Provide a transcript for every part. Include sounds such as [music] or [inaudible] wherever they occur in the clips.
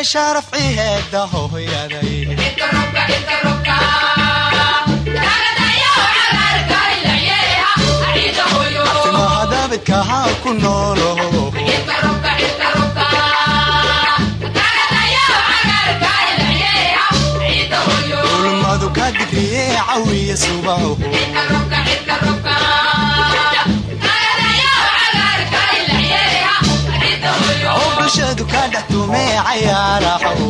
iyo sharafci heeda hooyaday mahadabidkahaa ku noolo. Ulmadu ka digriye cawiya subaho bulshadu ka dhex tumee cayaaraho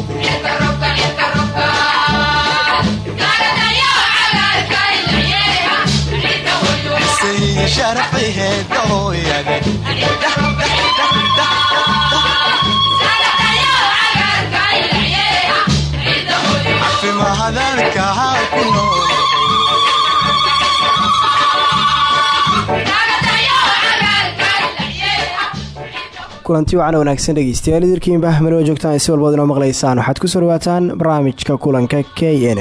cafimahadalkaha ku nool kulanti wacan wanaagsan dhegeystayaal. Idirkiinba melo joogtaan si walbaad inoo maqlaysaan. Waxaad ku soo dhawaataan barnaamijka kulanka k n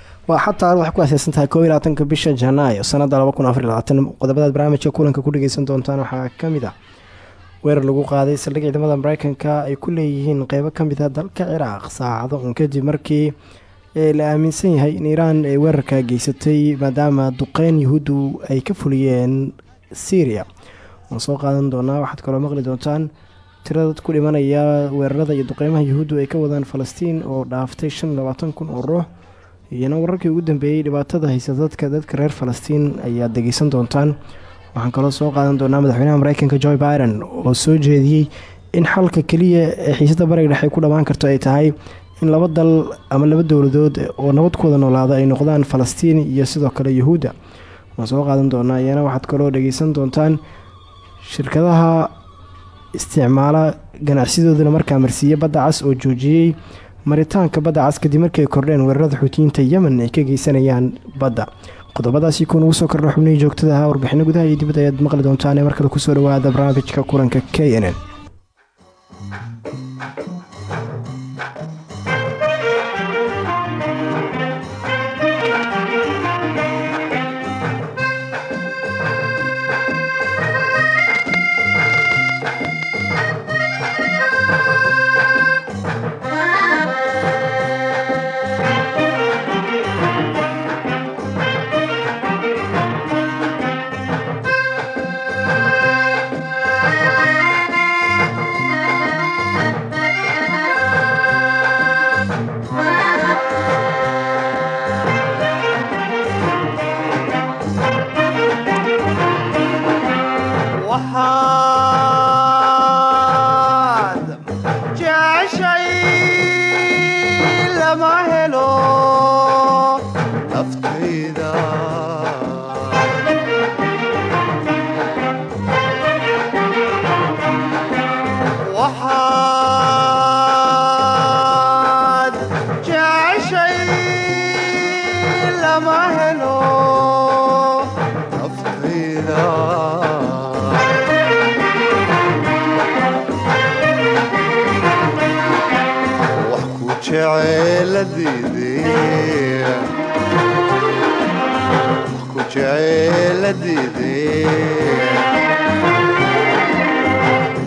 waa xataa waxay ku aaseysan tahay koob iyo labaatanka bisha janaayo sanada laba kun barnaamijka kulanka ku dhageysan doontaan waxaa ka mid ah. Weerar lagu qaaday saldhig ciidamada mareykanka ay ku leeyihiin qeybo ka mid a dalka ciraaq. Saacado un kadib markii la aaminsan yahay in iiraan ay weerarka geysatay maadaama duqeyn yahuuddu ay ka fuliyeen syria. Waan soo qaadan doonaa waxaad kaloo maqli doontaan tirada ku dhimanaya weerarada iyo duqeymaha yahuuddu ay ka wadaan falastiin oo dhaaftay shan iyo labaatan kun oo ruux iyana wararkii ugu dambeeyey dhibaatada haysa dadka dadka reer falastiin ayaad dhegeysan doontaan. Waxaan kaloo soo qaadan doonaa madaxweynaha mareykanka joe biden oo soo jeediyey in xalka keliya ee xiisada bariga dhexe ku dhammaan karto ay tahay in laba dal ama laba dowladood oo nabad noolaada ay noqdaan falastiin iyo sidoo kale yahuudda waan soo qaadan doonaa iyana waxaad kaloo dhegeysan doontaan shirkadaha isticmaala ganacsidoodana markaa marsiiye badda cas oo joojiyey maritaanka badda cas kadib markii ay kordheen weerarada xuutiyiinta yemen ay ka geysanayaan badda. Qodobadaasi kuwan ugu soo kordha xubnihii joogtada ahaa warbixino gudaha iyo dibadda ayaad maqli doontaan ee markale ku soo dhawaada barnaamijka kulanka k n n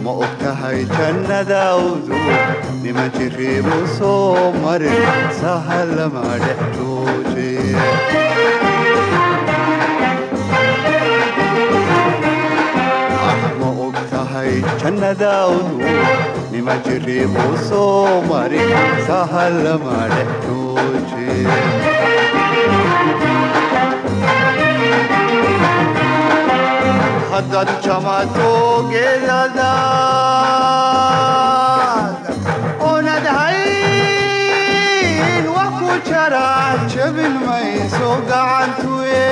ma ogtahay jannadaawdu nima jiriibu soo marin sahalama dhex jooje ma ogtahay jannadaawdu nima jiriibu soo marin sahalama dhex jooje haddaad jamato geedadaad oonad hayn wax ku jara jabin mayso gacantuye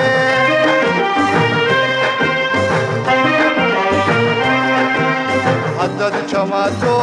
haddaad jamato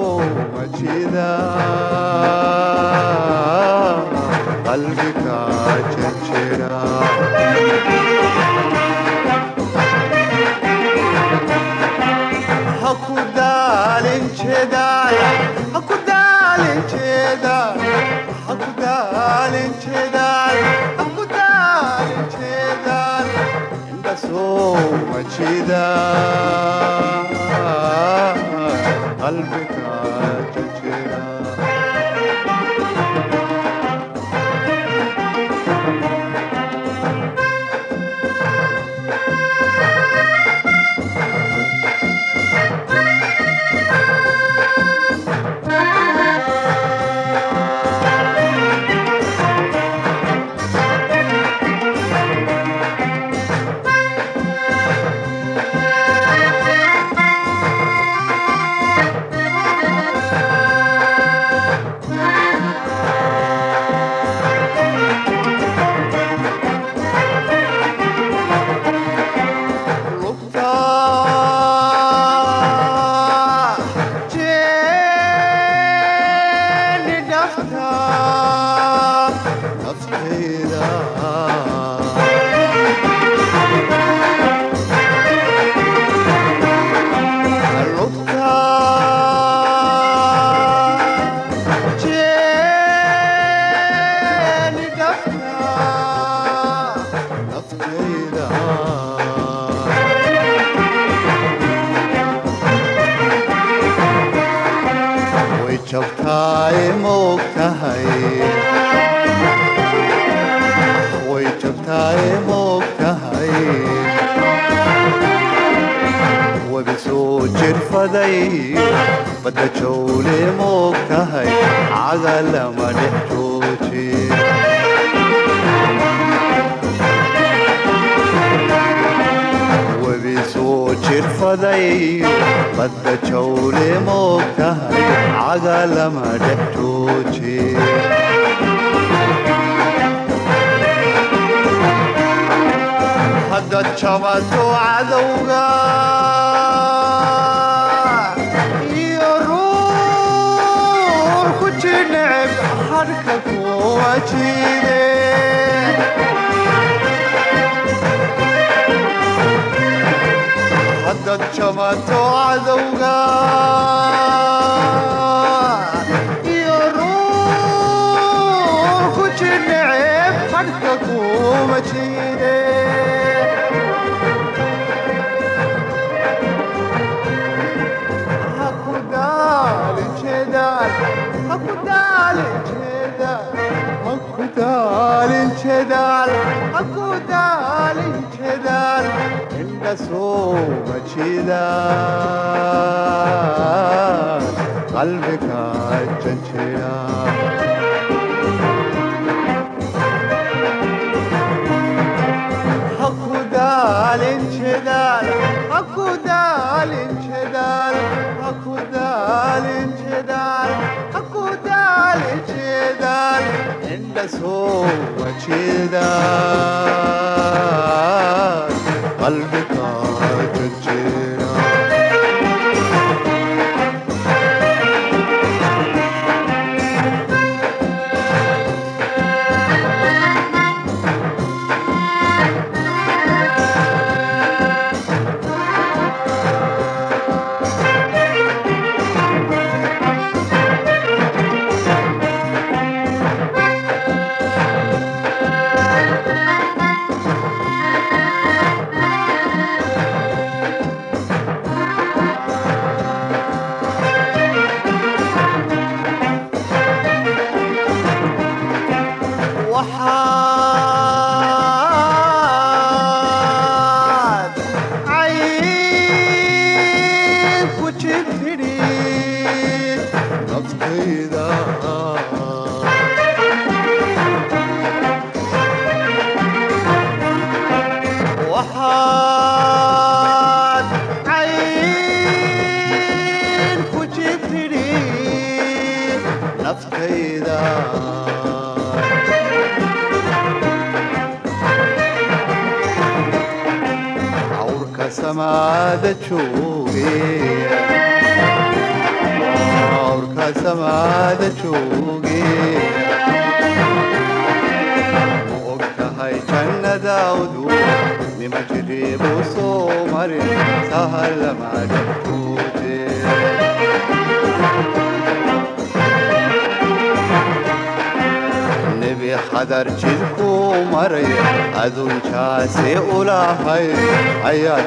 ما كذا قد شمت عذوقا يا روح وجنعب حقك ومجيدك دالين چه دال اكو دالين چه دال اندسو çiler Kalbi kaçın çiler Hakku dalin çiler Hakku dalin çiler Hakku dalin çiler Hakku dalin çiler Ende soğuk çiler Kalbi u og tahay jannadaawdu nima jiriibuu soo marin sahalama dhagtuude nebi xadar jidkuu maray adunjaasi u lahay ayaad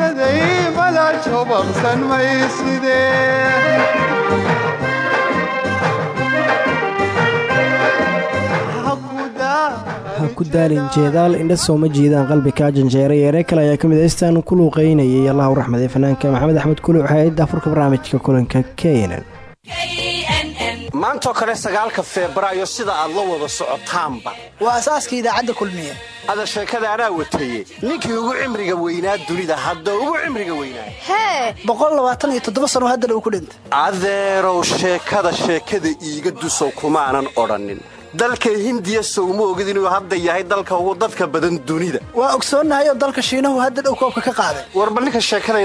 dul joogsaday mala jobaqsan mayside ha ku daalin jeedaal indha jiidaan qalbi kaa janjeeray eere kale ayaa ka mid heystaan ku luuqeynayay allahu raxmade fanaanka maxamed axmed kuluc hay'adda afurka barnaamijka kulanka keynan maantoo kale sagaalka febraayo sida aad la wada socotaanba. Waa asaaska idaacadda kulmiye ada sheekada anaa wataye. Ninkii ugu cimriga weynaa dunida hadda ugu cimriga weynaa hee boqol labaatan iyo toddoba sano haddana uu ku dhintay. Adeerow sheekada sheekada iiga dusow kumaanan odhannin. Dalka hindiya sowma ogid inuu hadda yahay dalka ugu dadka badan dunida. Waa ogsoonnahay oo dalka shiinahu hadda dhow koobka ka qaaday. Warba ninka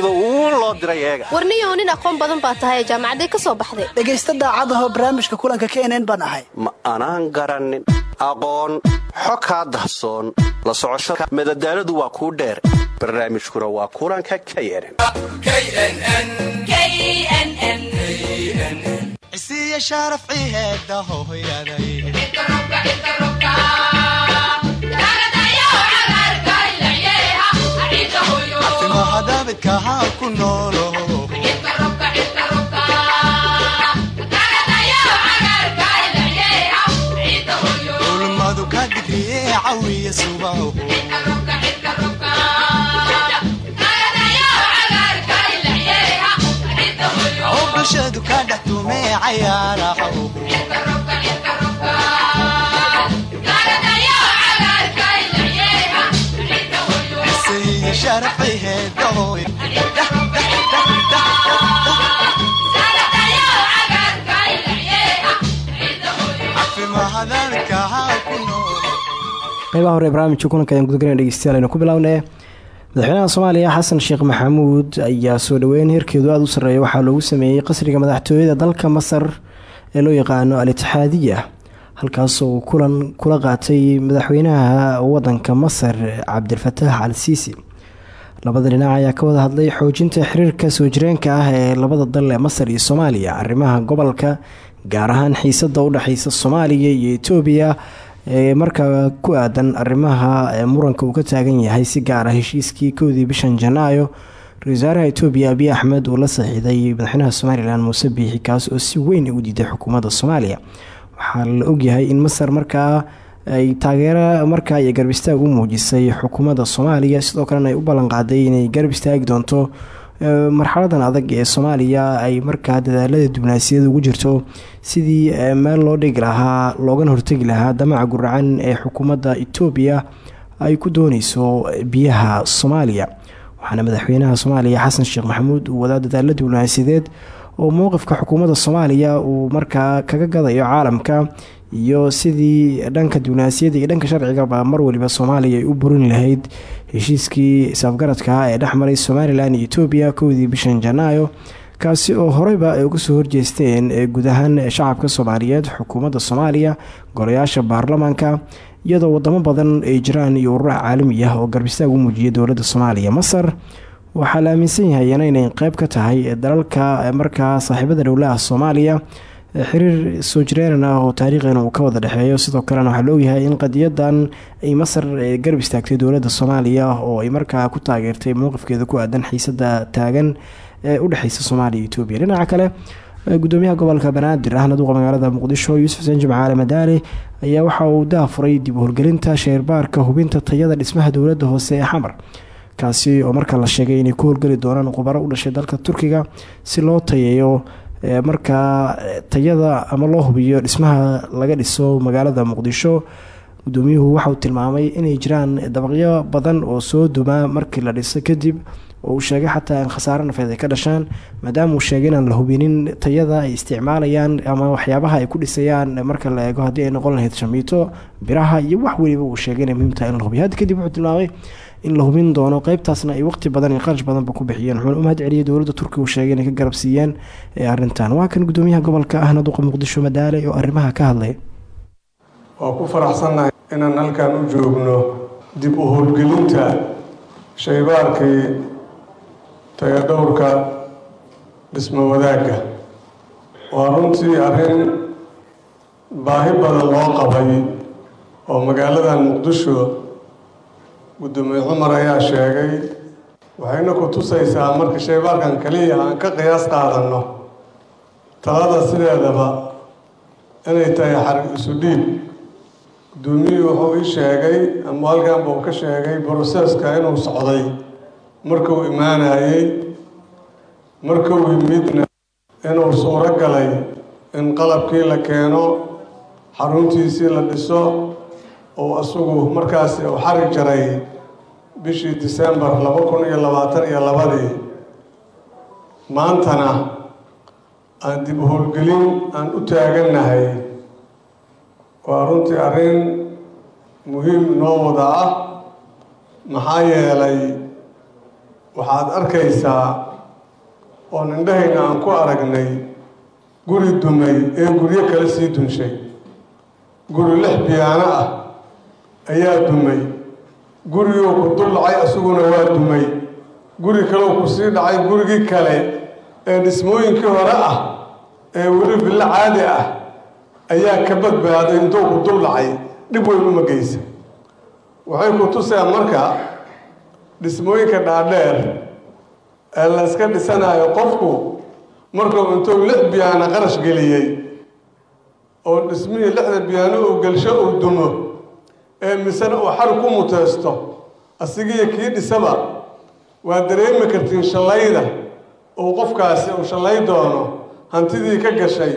uu loo diray eega. Warniyow nin aqoon badan baa tahay ee ka soo baxday. Dhegaysta daacadahoo barnaamijka kulanka baan ahay. Ma anaan garannin. Aqoon xo kaa dahsoon la socoshada madadaaladu waa kuu dheer. Barnaamijkuna waa kulanka knn ku noolo cawiya subaho bulshadu ka dhex tumee cayaaraho cisiya sharaf ciheeda qeybaha hore barnaamijka kulanka ayaan gudagana dhegeystayaal aynu ku bilownay. Madaxweynaha soomaaliya xasan sheekh maxamuud ayaa soo dhoweyn heerkeedu aada u sarreeya waxaa loogu sameeyey qasriga madaxtooyada dalka masar ee loo yaqaano al itixaadiya halkaasoo kulan kula qaatay madaxweynaha wadanka masar cabdilfataax al siisi labada dhinac ayaa ka wada hadlay xoojinta xiriirka soo jireenka ah ee labada dal ee masar iyo soomaaliya arrimaha gobolka gaar ahaan xiisada u dhexeysa soomaaliya iyo etoobiya ee markaa ku aadan arrimaha muranka uu ka taagan yahay si gaar ah heshiiskii kowdii bishan janaayo ra'isul wasaaraha etoobiya abiy axmed uu la saxiiday madaxweynaha somalilan muuse biixi kaas oo si weyn u diiday xukuumadda soomaaliya. Waxaa la ogyahay in masar markaa ay taageero markaa iyo garab istaag u muujisay xukuumadda soomaaliya sidoo kalena ay u ballanqaaday inay garab istaagi doonto marxaladan adag ee soomaaliya ay markaa dadaalada dibnaasiyada ugu jirto sidii meel loo dhigi lahaa loogana hortegi lahaa damaca guracan ee xukuumadda etoobiya ay ku dooneyso biyaha soomaaliya. Waxaana madaxweynaha soomaaliya xasan sheekh maxamuud uu wadaa dadaalo dibnaasiyadeed oo mowqifka xukuumadda soomaaliya uu markaa kaga gadayo caalamka iyo sidii dhanka dibnaasiyada iyo dhanka sharcigaba mar waliba soomaaliya ay u burin lahayd heshiiskii isafgaradka ee dhexmaray somalilan iyo etoobiya kowdii bishan janaayo kaasi oo horeyba ay uga soo horjeesteen guud ahaan shacabka soomaaliyeed xukuumadda soomaaliya golayaasha baarlamaanka iyadoo wadamo badan ay jiraan iyo urura caalami ah oo garbistaag u muujiyay dowladda soomaaliya. Masar waxaa la aaminsan yahay inay qeyb ka tahay dalalka markaa saaxiibada dhowlaha soomaaliya xiriir soo jireenan ah oo taariikhiina uu ka wada dhexeeyo. Sidoo kalena waxaa laogyahay in qadiyadan ay masar garab istaagtay dowladda soomaaliya oo ay markaa ku taageertay mowqifkeeda ku aadan xiisada taagan ee udhexeysa soomaaliya iyo etoobiya dhinaca kale gudoomiyaha gobolka banaadir ahna duqa magaalada muqdisho yuusuf xuseen jimcaale madaali ayaa waxa uu daafuray dib u horgelinta sheerbaarka hubinta tayada dhismaha dowladda hoose ee xamar. Kaasi oo markaa la sheegay inay ku howlgeli doonaan khubaro u dhashay dalka turkiga si loo tayeeyo markaa tayada ama loo hubiyo dhismaha laga dhiso magaalada muqdisho gudoomiyuhu waxauu tilmaamay inay jiraan dabaqyo badan oo soo dumaa markii la dhiso kadib oo uu sheegay xataa in khasaare nafeed ay ka dhashaan maadaama uu sheegay inaan la hubinin tayada ay isticmaalayaan ama waxyaabaha ay ku dhisayaan marka la eego haddii ay noqon lahayd shamiito biraha iyo wax weliba uu sheegay inay muhiim tahay in la hubiyo. Hadda kadib wuxuu tilmaamay in la hubin doono qeybtaasna ay waqti badan iyo qarash badanba ku bixiyeen. Wuxuuna u mahad celiyay dowladda turkiga uu sheegay inay ka garab siiyeen arrintan. Waa kan gudoomiyaha gobolka ahna duqa muqdisho madaale oo arrimaha ka hadlay. Waa ku faraxsannahay inaan halkan u joogno dib u howlgelinta shaybaarkii tayadhowrka dhismo wadaagga. Waa runtii arrin baahi badan loo qabay oo magaaladan muqdisho guddoomiye cumar ayaa sheegay. Waxayna ku tusaysaa marka shaybaarkan kaliya aan ka qiyaas qaadanno. Talada sideedaba inay tahay xarig isu dhiib. Guddoomiyuhu wuxuu ii sheegay ama halkan buu ka sheegay broseska inuu socday. Markuu imaanayey markuu yimidna inuu suuro galay in qalabkii la keeno xaruntiisii la dhiso oo isagu markaasi uu xari jaray bishii disembar laba kun iyo labaatan iyo labadii maantana aan dib u howlgelin aan u taagannahay. Waa runtii arrin muhiim noo wada ah. Maxaa yeelay waxaad arkaysaa oon indhahayna aan ku aragnay guri dumay ee guryo kale sii dunshay. Guri lix biyaano ah ayaa dumay. Guriguu ku dul dhacay isaguna waa dumay. Guri kaleu ku sii dhacay gurigii kale ee dhismooyinkii hore ah ee weli billo caadi ah ayaa ka badbaaday intuu ku dul dhib weyn uma geysa. Waxay ku tuseen marka dhismooyinka dhaadheer ee la iska dhisanayo qofku markuu intuu lix biyaano qarash geliyey oo dhismihii lixda biyaano uu gelsho uu dumo ee misena uu xar ku muteysto asigiiyo kii dhisaba waa dareemi kartiin shallayda uu qofkaasi uu shallay doono hantidii ka gashay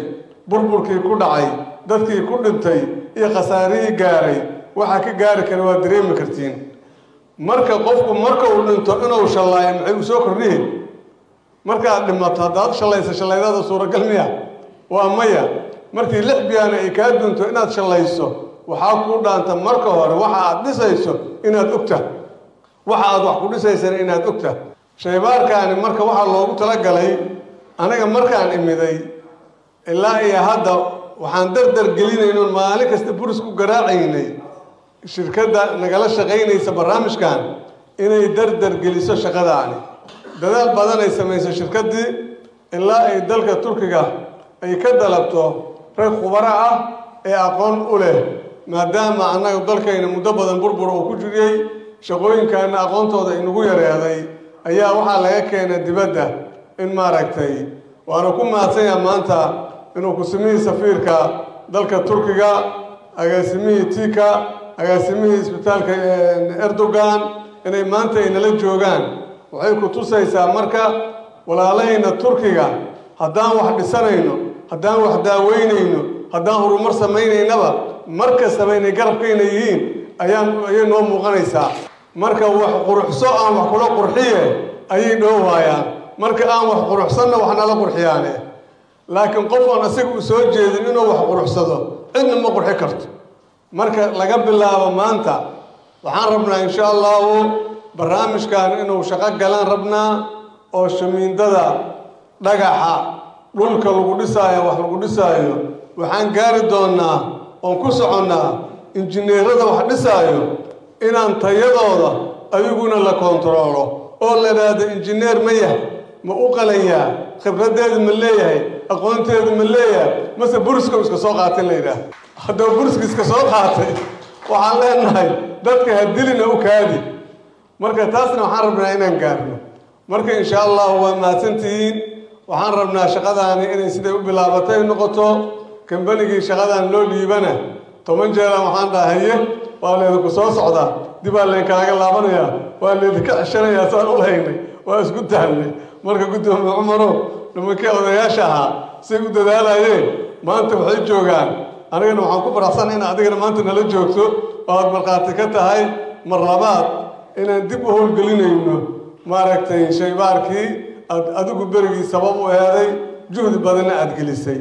burburkii ku dhacay dadkii ku dhintay iyo khasaarihii gaaray waxaa ka gaari kara waa dareemi kartiin. Marka qofku marka uu dhinto inuu shallaayo maxay u soo kordhihi markaad dhimato haddaad shallaysa shallaydada suuragal miya? Waa maya. Markii lix biyaana ay kaa dunto inaad shallayso waxaa kuu dhaanta marka hore waxa aad dhisayso inaad ogta. Waxa aad wax ku dhisaysana inaad ogta. Shaybaarkaani marka waxaa loogu talagalay aniga markaan imiday ilaa iyo hadda waxaan dardar gelinaynoon maalin kasta buris ku garaacaynay. Shirkadda nagala shaqaynaysa barnaamijkan inay dardar geliso shaqadaani. Dadaal badan ay samayso shirkaddii ilaa ay dalka turkiga ay ka dalabto rag khubaro ah ee aqoon u leh maadaama annaga dalkayna muddo badan burbur uu ku jiriyey shaqooyinkaana aqoontooda inagu yareeday ayaa waxaa laga keenay dibadda in maaragtay waana ku mahadsanyaa maanta inuu kusimihii safiirka dalka turkiga agaasimihii tika agaasimihii isbitaalka erdogan inay maanta ay nala joogaan. Waxay ku tusaysaa marka walaalahayna turkiga haddaan wax dhisanayno haddaan wax daaweynayno haddaan horumar samaynaynaba mar kastaba inay garabkayna yihiin ayaan ayay noo muuqanaysaa. Marka wax quruxso aan wax kula qurxiye ayay dhoowaayaan marka aan wax quruxsanna wax nala qurxiyaane. Laakiin qof aan asiga u soo jeedin inuu wax quruxsado cidna ma qurxi karto. Marka laga bilaabo maanta waxaan rabnaa insha allahu barnaamijkan inuu shaqo galaan rabnaa oo shamiindada dhagaxa dhulka lagu dhisaayo wax lagu dhisaayo waxaan gaari doonnaa oon ku soconnaa injineerada wax dhisaayo inaan tayadooda adiguna la kontaroolo oo la idhaahdo injineer ma yahay ma u qalanyaa khibraddeedu ma leeyahay aqoonteedu ma leeyahay mase buriska iska soo qaatay la yidhaah haddaba buriska iska soo qaatay waxaan leenahay dadka ha dilina u kaadi. Marka taasna waxaan rabnaa inaan gaarno. Marka insha allahu waa mahadsantihiin waxaan rabnaa shaqadaani inay siday u bilaabatay noqoto kambanigii shaqadan loo dhiibana toban jeeran waxaan dhahaye waa laydinku soo socdaa. Dibaa laynkaaga laabanayaa waa laydinka ceshanayaa saan u lahaynay waa isku tahnay marka guddoomiye cumarow nimankii odayaasha ahaa say u dadaalayeen maanta waxay joogaan. Anigana waxaan ku faraxsanay in adigana maanta nala joogto. Oo aad markhaati ka tahay mar labaad inaan dib u howlgelinayno. Maaragtay shaybaarkii aad adigu berigii sabab u eeday juhdi badanna aad gelisay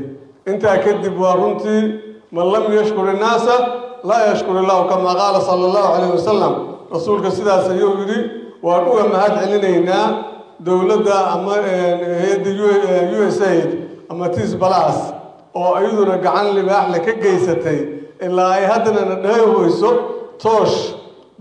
intaa kadib waa runtii man lam yashkur innaasa laa yashkur illahu kamaa qaala sala allahu calayh wasalam rasuulka sidaas ayuu yidhi waan uga mahad celinaynaa dowladda ama hay'adda u s aid ama tis balas oo iyaduna gacan libaaxle ka geysatay ilaa ay haddana na dheehweyso toosh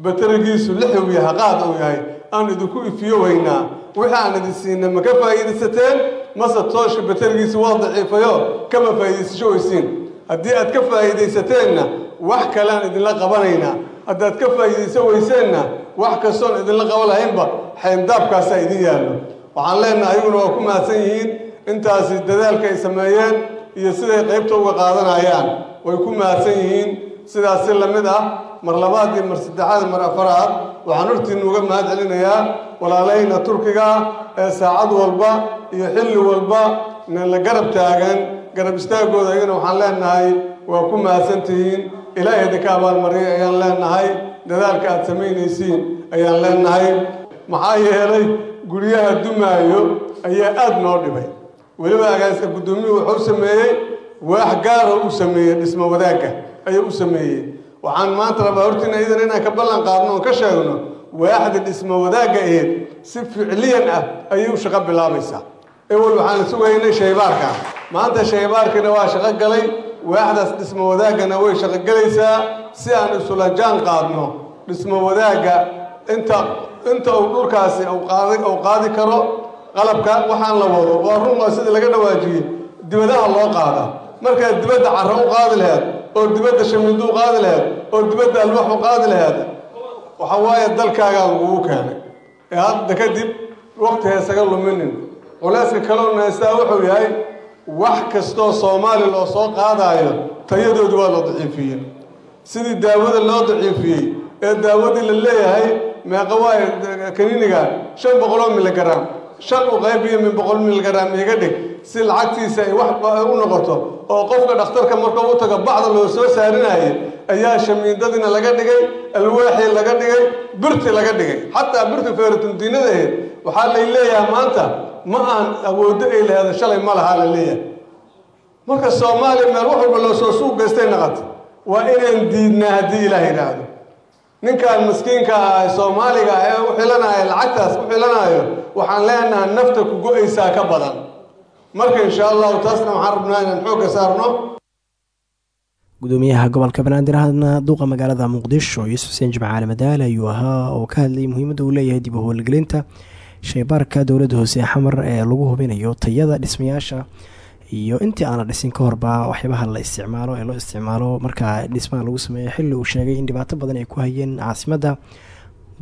baterigiisu lixow yahay qaad uu yahay. Aan idinku ifiyo weynaa wixii aan idin siinay ma ka faa'iidaysateen mase tooshka baterigiisu waa daciifayo kama faa'iidaysasho weysiin haddii aad ka faa'iidaysateenna wax kalean idinla qabanaynaa haddaad ka faa'iidayso weyseenna wax kastoon idinla qaban lahaynba xayndaabkaasaa idin yaallo waxaan leenahay ayaguna waa ku mahadsan yihiin intaasi dadaalka ay sameeyeen iyo siday qaybta uga qaadanayaan way ku mahadsan yihiin sidaas si la mid ah mar labaad mar saddexaad mar afaraad waxaan hortiinna uga mahad celinayaa walaalahayna turkiga ee saacad walba iyo xilli walba la garab taagan garab istaagooda iyagana waxaan leenahay waa ku mahadsan tihiin ilaahay idinka abaalmariyay ayaan leenahay dadaalka aad samaynaysiin ayaan leenahay. Maxaa yeelay guryaha dumaayo ayaa aada noo dhibay. Weliba agaaska guddoomiyuhu wuxuu sameeyey waax gaara u sameeyey dhismo wadaagga ayuu u sameeyey waxaan maanta rabaa hortiina idan inaan ka ballan qaadno oon ka sheegno waaxda dhismo wadaagga aheed si ficliyan ah ayay u shaqo bilaabaysaa ewel waxaan sugaynay shaybaarka maanta shaybaarkiina waa shaqo galay waaxdaas dhismo wadaaggana way shaqo gelaysaa si aan isula jaan qaadno dhismo wadaagga inta inta uu dhulkaasi qaadi uu qaadi karo qalabka waxaan la wado waa run sidii laga dhawaajiyey dibadaha loo qaada markaad dibadda carro u qaadi laheed oo dibadda shamiindo u qaadi laheed oo dibadda alwax u qaadi laheed waxa waaye dalkaagaa lagugu keenay. Ee hadda kadib waqti heesaga luminin culayska kaloo naystaa wuxuu yahay wax kastoo soomaali loo soo qaadaayo tayadoodu waa loo daciifiyey. Sidii daawada loo daciifiyey ee daawadii la leeyahay meeqa waaye kaniiniga shan boqoloo miligaram shan u qaybiyo min boqol milgaram iga dhig si lacagtiisa ay wax u noqoto oo qofka dhakhtarka markuu u tago bacda loo soo saarinayay ayaa shamiindadiina laga dhigay alwaaxii laga dhigay birti laga dhigay. Xataa birti feeratundiinada aheed waxaa lay leeyahay maanta ma aan awooddo ay laheeda shalay ma lahaa la leeyahay. Marka soomaaliya meel wax walba loo soo suuq gaystay naqata waa inaan diidnaa haddii ilaah yidhaahdo ninkaan maskiinka ah ee soomaaliga ah ee u xilanaya lacagtaas u xilanayo waxaan leenahay nafta ku go'aysaa ka badan. Marka insha allahu taasna waxaan rabnaa inaan xoogga saarno. Gudoomiyaha gobolka banaadir hadna duuqa magaalada muqdisho yuusuf xuseen jimcaale madaale ayuu ahaa oo ka hadlayay muhiimadda uu leeyahay dib u howlgelinta shaybaarka dowladda hoose xamar ee lagu hubinayo tayada dhismayaasha iyo intii aan la dhisin ka horba waxyaabaha la isticmaalo ee loo isticmaalo markaa dhismaha lagu sameeyo xilli uu sheegay in dhibaato badan ay ku hayeen caasimadda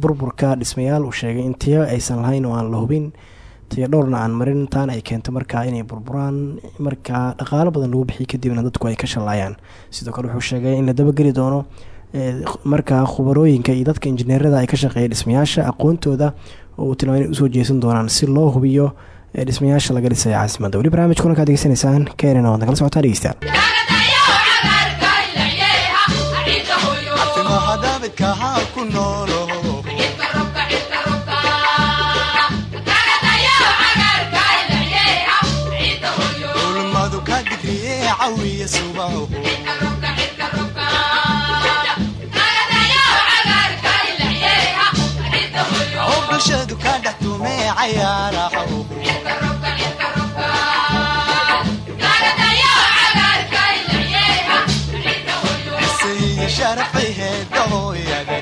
burburka dhismayaal uu sheegay in tayo aysan lahayn oo aan la hubin tayo dhowrna aan marin taana ay keento markaa inay burburaan markaa dhaqaalo badan lagu bixiy kadibna dadku ay ka shallaayaan. Sidoo kale wuxuu sheegay in la dabageli doono markaa khubarooyinka iyo dadka injineerada ay ka shaqeeya dhismayaasha aqoontooda oo tilmaamay u soo jeesan doonaan si loo hubiyo dhismayaasha laga dhisaya caasimadda weli barnamij kulankaad degeysanaysaan keenan oad nagala socotaan dhegeystayaal. Timaha sharafay heedahooyade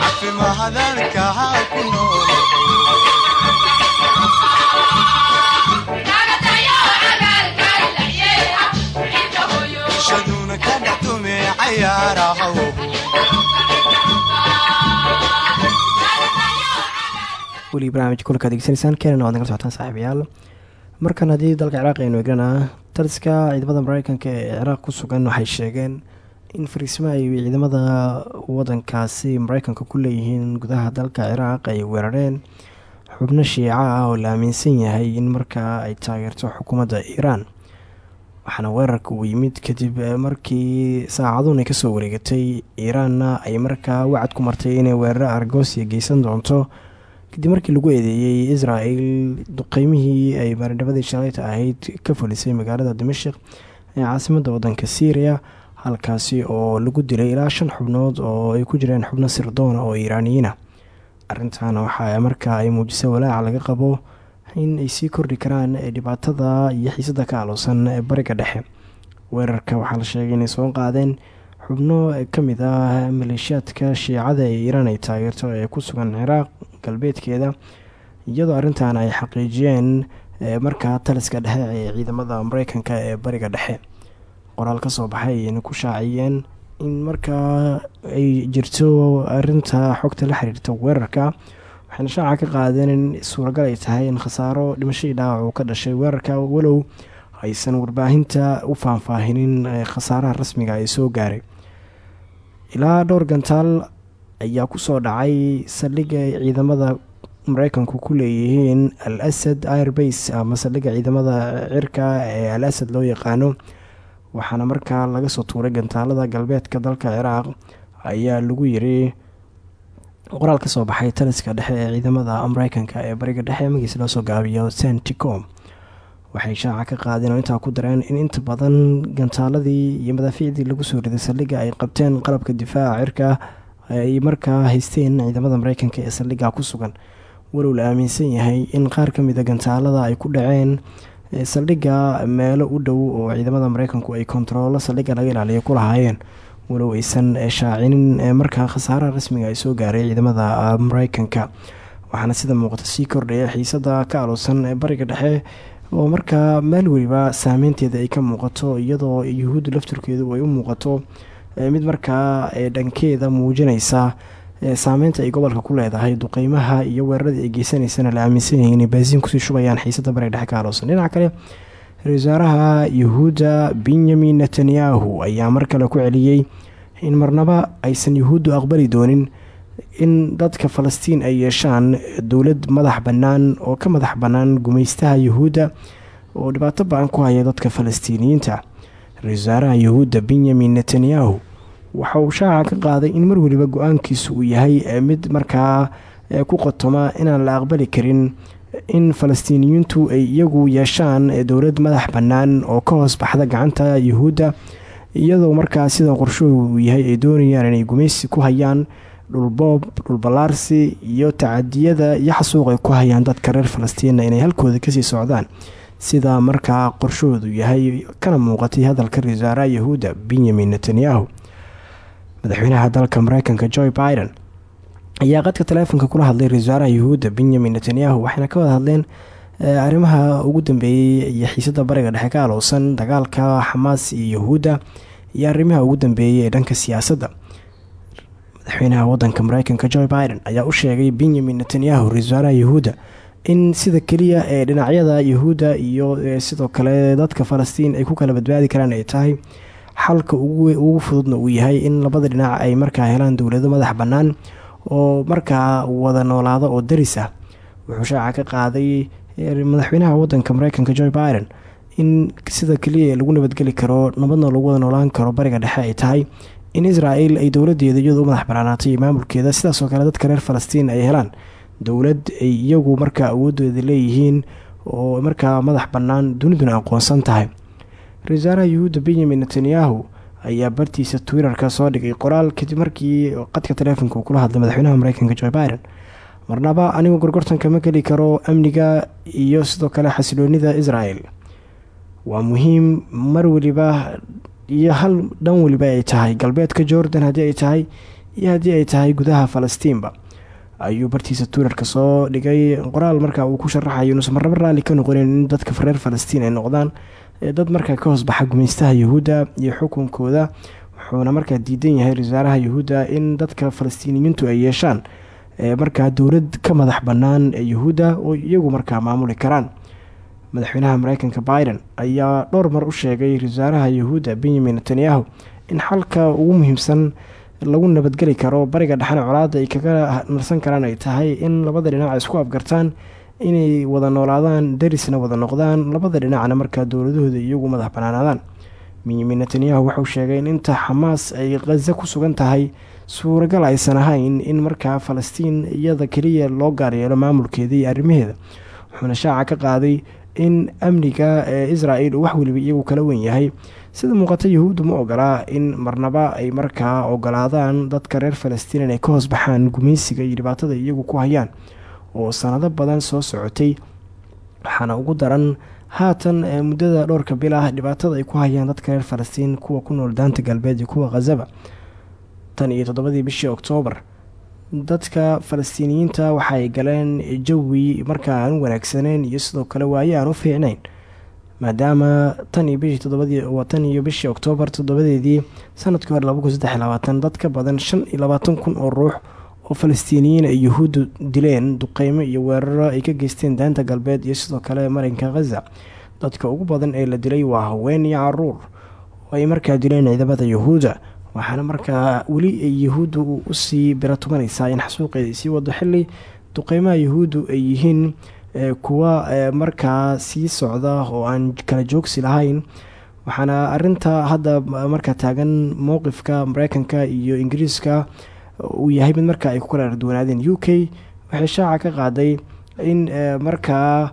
cafimaha daabidka ha ku noolo bulshaduna ka dhex tumee cayaaraho weli barnaamij kulankaad degeysanaysaan keenan oad nagala socotaan saaxiibayaal markan haddii dalka ciraaq aynu egnana taliska ciidamada mareykanka ee ciraaq ku sugan waxay sheegeen in fariismo ay ciidamada wadankaasi mareykanka ku leeyihiin gudaha dalka ciraaq ay weerareen. Xubno shiica ah oo la aaminsan yahay in markaa ay taageerto xukuumadda iiraan. Waxaana weerarka uu yimid kadib markii saacadun ay ka soo wareegatay iiraanna ay markaa wacad ku martay inay weeraro argosiya geysan doonto kadib markii lagu eedeeyey israel duqeymihii ay baarindhabadii shalayta ahayd ka fulisay magaalada dimashik ee caasimadda wadanka syriya halkaasi oo lagu dilay ilaa shan xubnood oo ay ku jireen xubno sirdoona oo iiraaniyiina arintaana waxaa markaa ay muujisay walaaca laga qabo in ay sii kordhi karaan dhibaatada iyo xiisada ka aloosan bariga dhexe. Weerarka waxaa la sheegay inay soo qaadeen xubno ka mid ah maleeshiyaadka shiicada ee iiraan ay taageerto ee ku sugan ciraaq galbeedkeeda iyadoo arrintan ay xaqiijiyeen markaa taliska dhexe ee ciidamada mareykanka ee bariga dhexe. Qoraal ka soo baxay ayayna ku shaaciyeen in markaa ay jirto arinta xogta la xiriirta weerarka waxayna shaaca ka qaadeen in suuragal ay tahay in khasaaro dhimashadii dhaawac uu ka dhashay weerarka walow aysan warbaahinta u faahfaahinin khasaaraha rasmiga ee soo gaaray ilaa dhowr gantaal ayaa ku soo dhacay saldhigga ciidamada mareykanku ku leeyihiin al asad airbase ama saldhigga ciidamada cirka ee al asad loo yaqaano. Waxaana markaa laga soo tuuray gantaalada galbeedka dalka ciraaq ayaa lagu yiri qoraal ka soo baxay taliska dhexe ee ciidamada mareykanka ee bariga dhexe magiis loo soo gaabiyo senticom waxay shaaca ka qaadeen oo intaa ku dareen in inta badan gantaaladii iyo madaafiicdii lagu soo riday saldhigga ay qabteen qalabka difaaca cirka ay markaa haysteen ciidamada mareykanka ee saldhigga ku sugan. Walow la aaminsan yahay in qaar ka mida gantaalada ay ku dhaceen saldhigga meelo u dhow oo ciidamada mareykanku ay kontaroolo saldhigga laga ilaaliya ku lahaayeen. Walow aysan shaacinin markaa khasaaraha rasmiga ay soo gaaray ciidamada mareykanka waxaana sida muuqata sii kordhaya xiisada ka aloosan bariga dhexe oo markaa meel weliba saameynteeda ay ka muuqato iyadoo yuhuudda lafturkeedu ay u muuqato mid markaa dhankeeda muujinaysa saameynta ay gobolka ku leedahay duqeymaha iyo weeraradii ay geysanaysana la aaminsan yahay inay baasiin ku sii shubayaan xiisada bariga dhexe ka aloosan dhinaca kale ra'isul wasaaraha yuhuudda benyamin netanyahu ayaa mar kale ku celiyey in marnaba aysan yuhuuddu aqbali doonin in dadka falastiin ay yeeshaan dowlad madax bannaan oo ka madax bannaan gumaystaha yuhuudda oo dhibaato ba'an ku haya dadka falastiiniyiinta. Ra'isul wasaaraha yuhuudda benyamin netanyahu waxa uu shaaca ka qaaday in mar weliba go'aankiisu uu yahay mid markaa ku qotoma inaan la aqbali karin in falastiiniyiintu ay iyagu yeeshaan dowlad madax bannaan oo ka hoos baxda gacanta yuhuudda iyadoo markaa sida qorshuhu uu yahay ay doonayaan inay gumaysi ku hayaan dhulboob dhulballaarsi iyo tacadiyada iyo xasuuq ay ku hayaan dadka reer falastiina inay halkooda ka sii socdaan. Sida markaa qorshahoodu yahay kana muuqatay hadalka wasaaraha yahuudda benyamin netanyahu. Madaxweynaha dalka mareykanka joe biden ayaa qadka taleefonka kula hadlay wasaaraha yuhuudda benyamin netanyahu waxayna ka wada hadleen arrimaha ugu dambeeyey iyo xiisada bariga dhexe ka alowsan dagaalka xamaas iyo yuhuudda iyo arrimaha ugu dambeeyey ee dhanka siyaasadda madaxweynaha wadanka mareykanka joe biden ayaa u sheegay benyamin netanyahu yuhuudda in sida keliya ee dhinacyada yuhuudda iyo sidoo kale dadka falastiin ay ku kala badbaadi karaan ay tahay xalka ugu fududna uu yahay in labada dhinac ay markaa helaan dowlado madax bannaan oo markaa wada noolaado oo daris ah. Wuxuu shaaca ka qaaday madaxweynaha wadanka mareykanka joe biden in sida keliya lagu nabadgeli karo nabadna lagu wada noolaan karo bariga dhexe ay tahay in israel ay dowladeeda iyadu u madax banaanaatay maamulkeeda. Sidaasoo kale dadka reer falastiin ay helaan dowlad ay iyagu markaa awoodooda leeyihiin oo markaa madax bannaan duniduna aqoonsan tahay. Ra'isul wasaaraha benyamin netanyahu ayaa bartiisa twitterka soo dhigay qoraal kadib markii qadka taleefonka uu kula hadlay madaxweynaha mareykanka joe biden. Marnaba anigu gorgortanka ma geli karo amniga iyo sidoo kale xasiloonida israel. Waa muhiim mar weliba iyo hal dhan weliba ay tahay. Galbeedka jordan haddii ay tahay iyo haddii ay tahay gudaha falastiinba. Ayuu bartiisa twitterka soo dhigay. Qoraal markaa uu ku sharaxayo inuusan marnaba raalli ka noqonin in dadka reer falastiin ay noqdaan. Dad markaa ka hoos baxa gumaystaha yuhuudda iyo xukunkooda wuxuuna markaa diidan yahay wasaaraha yuhuudda in dadka falastiiniyiintu ay yeeshaan. Markaa dowlad ka madax bannaan ee oo iyagu markaa maamuli karaan madaxweynaha mareykanka biden ayaa dhowr mar u sheegay wasaaraha yahuudda benyamin netanyahu in xalka ugu muhiimsan lagu nabadgeli karo bariga dhexna colaada ay kaga narsan karaan ay tahay in labada dhinac isku afgartaan inay wada noolaadaan darisna wada noqdaan labada dhinacna markaa dowladahooda iyagu madax banaanaadaan benyamin netanyahu wuxuu sheegay in inta xamaas ay khaza ku sugan tahay suuragal aysan ahayn in markaa falastiin iyada keliya loo gaaryeelo maamulkeeda iyo arrimaheeda. Wuxuuna shaaca ka qaaday in amniga ee israel uu wax weliba iyagu kala wen yahay. Sida muuqata yahuuddu ma ogolaa in marnaba ay markaa ogolaadaan dadka reer falastiin inay ka hoos baxaan gumaysiga iyo dhibaatada iyagu ku hayaan oo sanado badan soo socotay. Waxaana ugu daran haatan muddada dhowrka bil ah dhibaatada ay ku hayaan dadka reer falastiin kuwa ku nool daanta galbeed iyo kuwa khazaba tan iyo toddobadii bishii oktoobar dadka falastiiniyiinta waxaay galeen jawi markaa aan u wanaagsaneyn iyo sidoo kale waaye aan u fiicnayn. Maadaama tan bishii todobadii tan iyo bishii oktoobar toddobadeedii sannadkii hore laba kun saddex labaatan dad ka badan shan iyo labaatan kun oo ruux oo falastiiniyiin ay yuhuuddu dileen duqeymo iyo weeraro ay ka geysteen daanta galbeed iyo sidoo kale marinka khaza dadka ugu badan ee la dilay waa haween iyo carruur oo ay markaa dileen ciidamada yuhuudda waxaana markaa weli ay yuhuuddu u sii biratumanaysaa in xasuuqeeda sii wado xili duqeymaha yuhuuddu ay yihiin kuwa markaa sii socda oo aan kala joogsi lahayn. Waxaana arinta hadda markaa taagan mowqifka mareykanka iyo ingiriiska uu yahay mid markaa ay ku kala arduwanaadeen u k waxay shaaca ka qaaday in markaa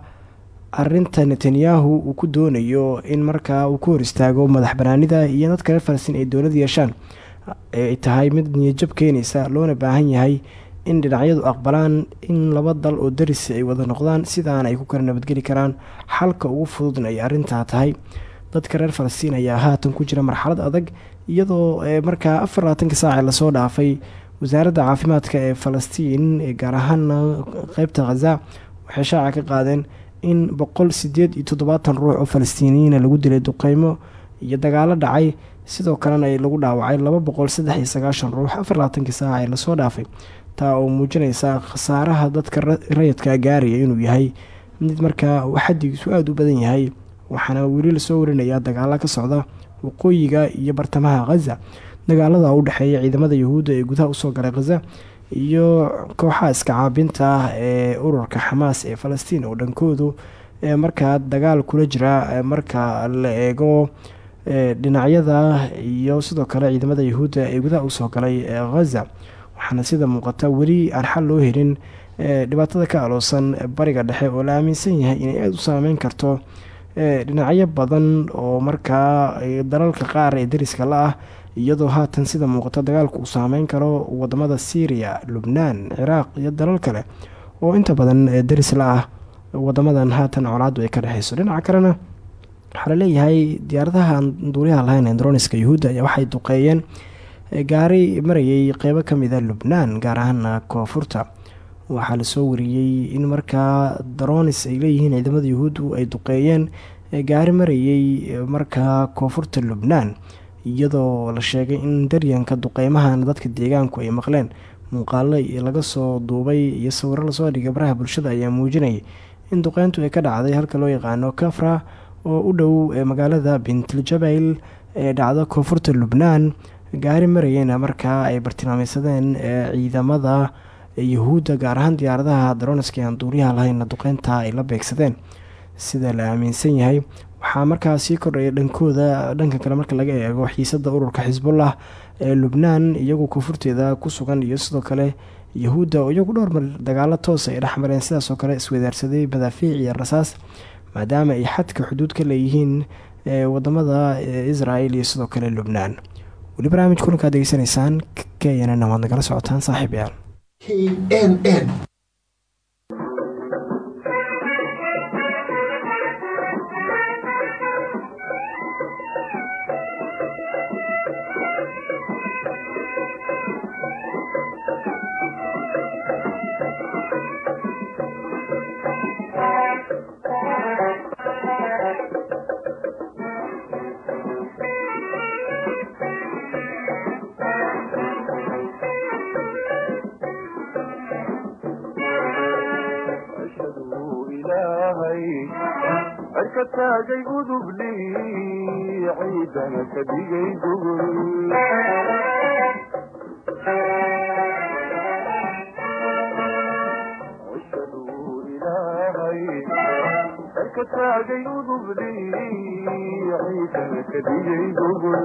arinta netanyahu uu ku doonayo in markaa uu ku hor istaago madax iyo dadka reer falastiin ay dowlad yeeshaan ay tahay mid niyajab keenaysa loona baahan yahay in dhinacyadu aqbalaan in laba dal oo darisi ay wada noqdaan sidaana ay ku kala nabadgeli karaan xalka ugu fududna ay arintaa tahay. Dadka reer falastiin ayaa haatan ku jira marxalad adag iyadoo markaa afar labaatanka saace la soo dhaafay wasaaradda caafimaadka ee falastiin gaar ahaana qeybta khaza waxay shaaca ka qaadeen in boqol sideed iyo toddobaatan ruux oo falastiiniyiina lagu dilay duqeymo iyo dagaalo dhacay sidoo kalena ay lagu dhaawacay laba boqol saddex iyo sagaashan ruux afar labaatankii saaca ee la soo dhaafay. Taa oo muujinaysa khasaaraha dadka rayidka gaaraya inuu yahay. Mid markaa xadigiisu aada u badan yahay waxaana weli la soo warinayaa dagaalo ka socda waqooyiga iyo bartamaha khaza dagaalada u dhexeeya ciidamada yuhuudda ee gudaha u soo galay khaza iyo kooxaha iska caabinta ah ee ururka xamaas ee falastiin oo dhankoodu markaa dagaal kula jira marka la eego dhinacyada iyo sidoo kale ciidamada yuhuudda ee gudaha u soo galay khaza waxaana sida muuqata weli aan xal loo helin dhibaatada ka aloosan bariga dhexe oo la aaminsan yahay inay aada u saameyn karto dhinacyo badan oo markaa dalalka qaar ee dariska la ah iyadoo haatan sida muuqata dagaalku uu saameyn karo waddamada syriya lubnaan ciraaq iyo dalal kale oo inta badan daris la ah. Wadamadan haatan colaadu ay ka dhexeyso dhinaca kalena waxaa la leeyahay diyaaradaha aan duuliyaha lahayn ee droniska yuhuudda ayaa waxay duqeeyeen gaari marayay qeybo kamida lubnaan gaar ahaana koonfurta. Waxaa la soo wariyey in markaa dronis ay leeyihiin ciidamada yuhuuddu ay duqeeyeen gaari marayay markaa koonfurta lubnaan iyadoo la sheegay in daryanka duqeymahan dadka deegaanku ay maqleen. Muuqaalo laga soo duubay iyo sawiro la soo dhigay baraha bulshada ayaa muujinayay in duqeyntu ay ka dhacday halka loo yaqaano kafra oo u dhow magaalada bintljabayl ee dhacda koonfurta lubnaan. Gaari marayeyna markaa ay bartilmaameysadeen ciidamada yuhuudda gaar ahaan diyaaradaha daroniska aan duuriyaha lahayna duqeynta ay la beegsadeen. Sida la aaminsan yahay waxaa markaa sii kordhaya dhankooda dhanka kale marka laga eego xiisada ururka xisbullah ee lubnaan iyagu koonfurteeda ku sugan iyo sidoo kale yahuudda oo iyagu dhowr mar dagaalo toosa ay dhexmareen sidaasoo kale iswadaarsaday madaafiic iyo rasaas maadaama ay xadka xuduud ka leeyihiin waddamada israel iyo sidoo kale lubnaan. Weli barnaamij kulankaad degeysanaysaan kenana waad nagala socotaan saaxiib yaal ka taagay udubli ciidana ka dhigay gogol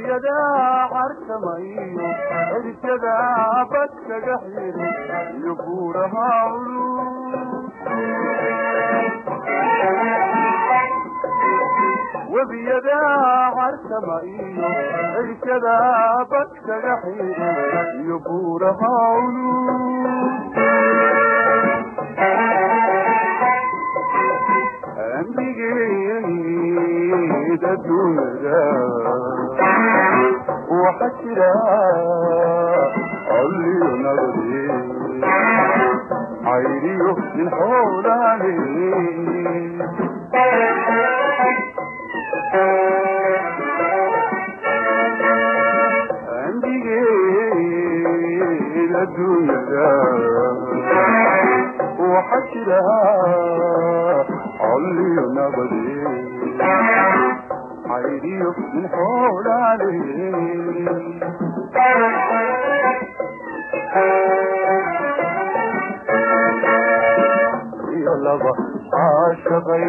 webiyadaa cartamayo cirkadaa badkaga xiri iyo buuraha culus webiyadaa cartama iyo cirkadaa badkaga xiri iyo buuraha culus ambigeed adduunyada waxa jira colliyo nabadi cayriyo nin xoolaale ambigeed adduunyada waxa jira colliyo nabadi cayriyo nin xoolaale iyo laba caashaqay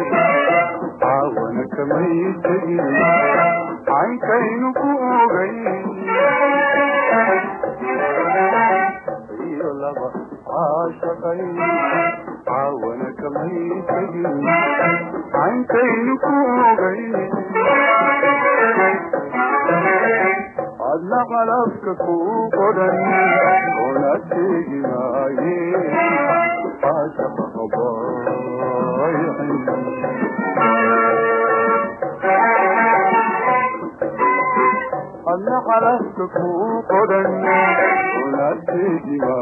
caawana kamay tegin caynkaynu ku ogay iyo laba caashaqay caawana kamay tegin caynkaynu ku ogay adna qalabka ku qodan oona teegi maaye caashaqa qabaaycin adna qalabka ku qodan oona teegi maaye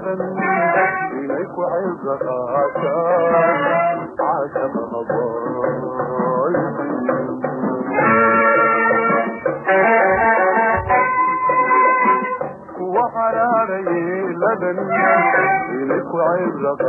ذهبا إليك وعزك عشان عشان مضايقي وحراري لبن إليك وعزك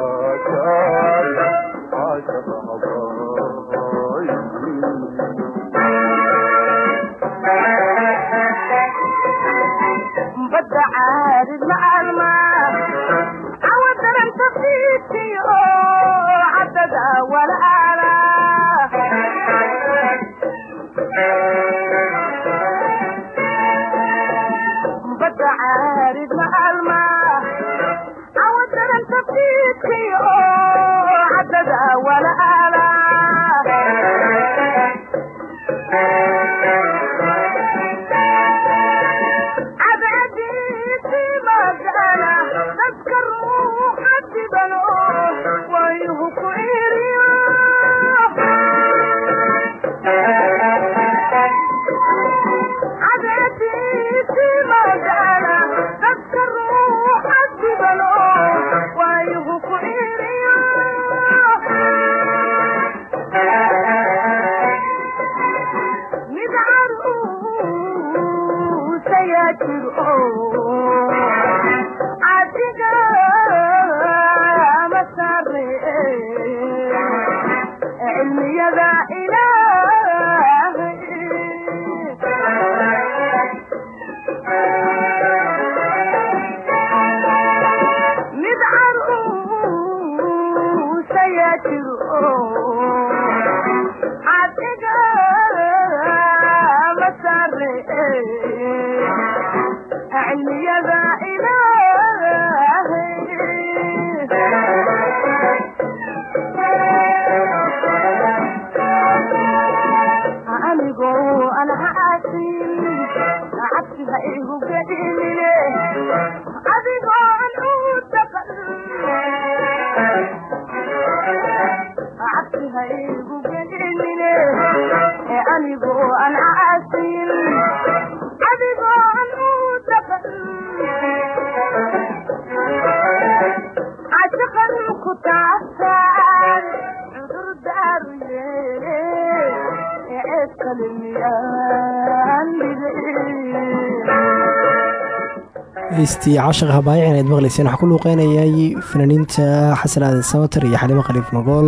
heystii caashaq habaayic inaad maqlayseen waxaa ku luuqeynayay fanaaniinta xasan aadan samater iyo xalimo khaliif magool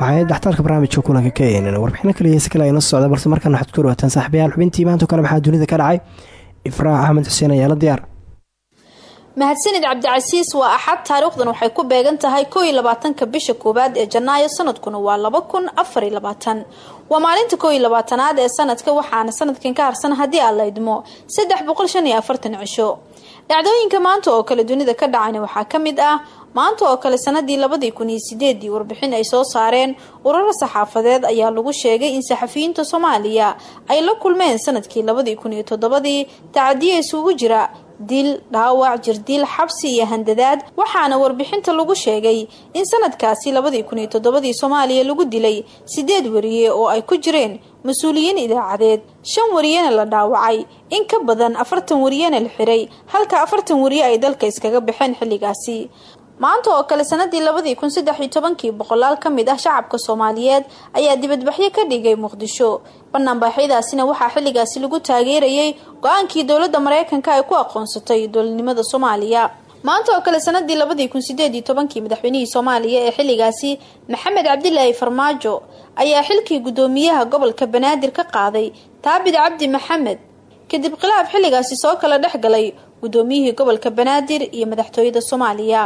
waxay dhaxtaarka barnaamijka kulanka ka eenan warbixino kale heese kale ayna socda balse markaan waxaad ku dhawaataan saaxiibayaal xubintii maanta kale maxaa dunida ka dhacay? Ifraax axmed xuseen ayaa la diyaar mahadsanid cabdicasiis waa axad taariikhdan waxay ku beegan tahay koo iyo labaatanka bisha koowaad ee janaayo sanadkuna waa laba kun afar iyo labaatan. Waa maalinta koo iyo labaatanaad ee sanadka waxaana sanadkan ka harsan haddii aan la idmo saddex boqol afartan cisho. Dhacdooyinka maanta oo kale dunida ka dhacayna waxaa ka mid ah maanta oo kale sanadii labadii kun iyo sideedii warbixin ay soo saareen ururo saxaafadeed ayaa lagu sheegay in saxafiyiinta soomaaliya ay la kulmeen sannadkii labadii kun iyo isugu jira dil dhaawac jirdil xabsi iyo handadaad waxaana warbixinta lagu sheegay in sanadkaasi labadii kun iyo toddobadii soomaaliya lagu dilay sideed wariye oo ay ku jireen mas'uuliyiin idaacadeed. Shan wariyena la dhaawacay in ka badan afartan wariyena la xiray halka afartan wariye ay dalka iskaga baxeen xilligaasi. Maanta oo kale sanadii labadii kun saddex iyo tobankii boqolaal ka mid ah shacabka soomaaliyeed ayaa dibadbaxyo ka dhigay muqdisho banaanbaxyadaasina waxaa xilligaasi lagu taageerayay go'aankii dowladda mareykanka ay ku aqoonsatay dowladnimada soomaaliya. Maanta oo kale sanadii labadii kun sideed iyo tobankii madaxweynihii soomaaliya ee xilligaasi maxamed cabdilaahi farmaajo ayaa xilkii guddoomiyaha gobolka banaadir ka qaaday. Taabid cabdi maxamed kadib khilaaf xilligaasi soo kala dhex galay guddoomiyihii gobolka banaadir iyo madaxtooyada soomaaliya.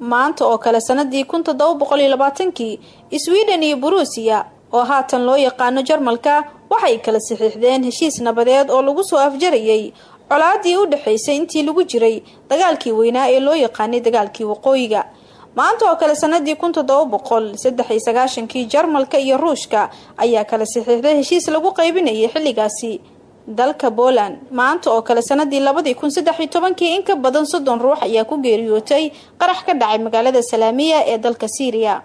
Maanta oo kale sanadii kun toddoba boqol labaatankii sweden iyo buruusiya oo haatan loo yaqaano jarmalka waxay kala saxiixdeen heshiis nabadeed oo lagu soo afjarayay. Colaadii u dhexaysay intii lagu jiray dagaalkii weynaa ee loo yaqaanay dagaalkii waqooyiga. Maanta oo kale sanadii kun toddoba boqol saddex iyo sagaashankii jarmalka iyo ruushka ayaa kala saxiixday heshiis lagu qaybinayay xilligaasi. Dalka poland maanta oo kale sanadii labadii kun saddex iyo tobankii in ka badan soddon ruux ayaa ku geeriyootay qarax ka dhacay magaalada salaamiya ee dalka syriya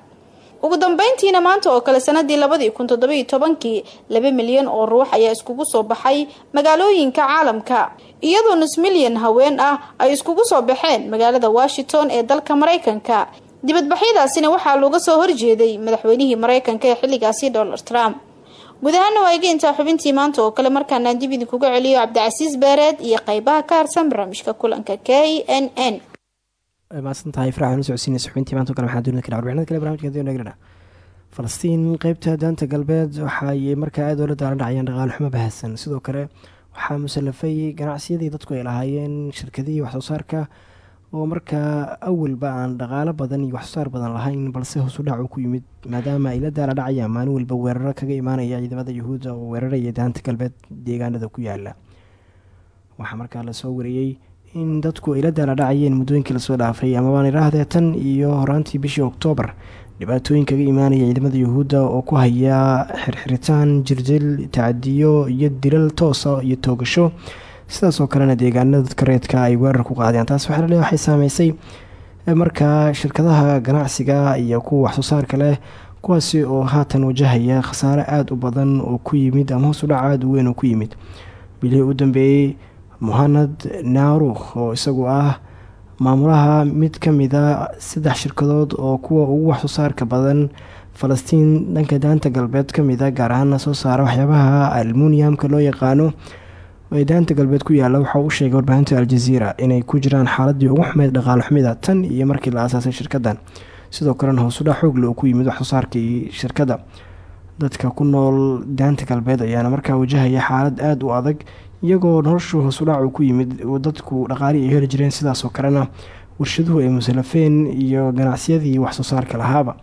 ugu dambeyntiina maanta oo kale sanadii labadii kun toddobiyo tobankii laba milyan oo ruux ayaa iskugu soo baxay magaalooyinka caalamka. Iyadoo nus milyan haween ah ay iskugu soo baxeen magaalada washington ee dalka mareykanka dibadbaxyadaasina waxaa looga soo horjeeday madaxweynihii mareykanka ee xilligaasi donald trump. Guud ahaana waa iga xubintii maanta oo kale markaanaan dib idinkuga celiyo cabdicasiis beereed iyo qeybaha ka harsan barnaamijka kulanka k n n maasantahay farxan socodsiinaysa xubintii maanta o kale maxaa dunida ka dhac warbixinada kale barnamijka haddii nagrana falastiin qeybta daanta galbeed waxaay markaa aad oola daalan dhacayaan dhaqaale xumo bahasan sidoo kale waxaa musalafay ganacsiyadii dadku ay lahaayeen shirkadihii waxsoo saarka oo markaa awalba aan dhaqaalo badan iyo waxsoo saar badan lahayn balse hoos u dhac uu ku yimid maadaama ay la daala dhacayaan maalin walba weeraro kaga imaanaya ciidamada yuhuudda oo weeraraya daanta galbeed deegaanada ku yaalla waxaa markaa la soo wariyey in dadku ay la daala dhacayeen muddooyinkii la soo dhaafay amabaan idhaahdee tan iyo horaantii bishii oktoobar. Dhibaatooyin kaga imaanaya ciidamada yuhuudda oo ku haya xirxiritaan jirdil tacadiyo iyo dilal toosa iyo toogasho sidaas oo kalena deegaanada dadka reedka ay weerar ku qaadeen. Taas waxaa laleeya waxay saameysay markaa shirkadaha ganacsiga iyo kuwa waxsoo saarka leh kuwaasi oo haatan wajahaya khasaare aada u badan oo ku yimid ama hoos u aada u weyn oo ku yimid. Bilihii u dambeeyey muhanad naarukh oo isagu ah maamulaha mid ka mida saddex shirkadood oo kuwa ugu waxsoo saarka badan falastiin dhanka daanta galbeed ka mida gaar ahaana soo saara waxyaabaha almuniyamka loo yaqaano ee daanta galbeed ku yaalla waxaa u sheegay warbaahinta aljaziira inay ku jiraan xaaladii ugu xumeyd dhaqaale xumida tan iyo markii la aasaasay shirkadan sidoo kalena hoosudhac xoogle oo ku yimid waxsoo saarkii shirkadda. Dadka ku nool daanta galbeed ayaana markaa wajahaya xaalad aada u adag iyagoo noloshu hoosudhac uu ku yimid dadku dhaqaali ay heli jireen sidaasoo kalena warshaduhu ay musalafeen iyo ganacsiyadii waxsoo saarka lahaaba.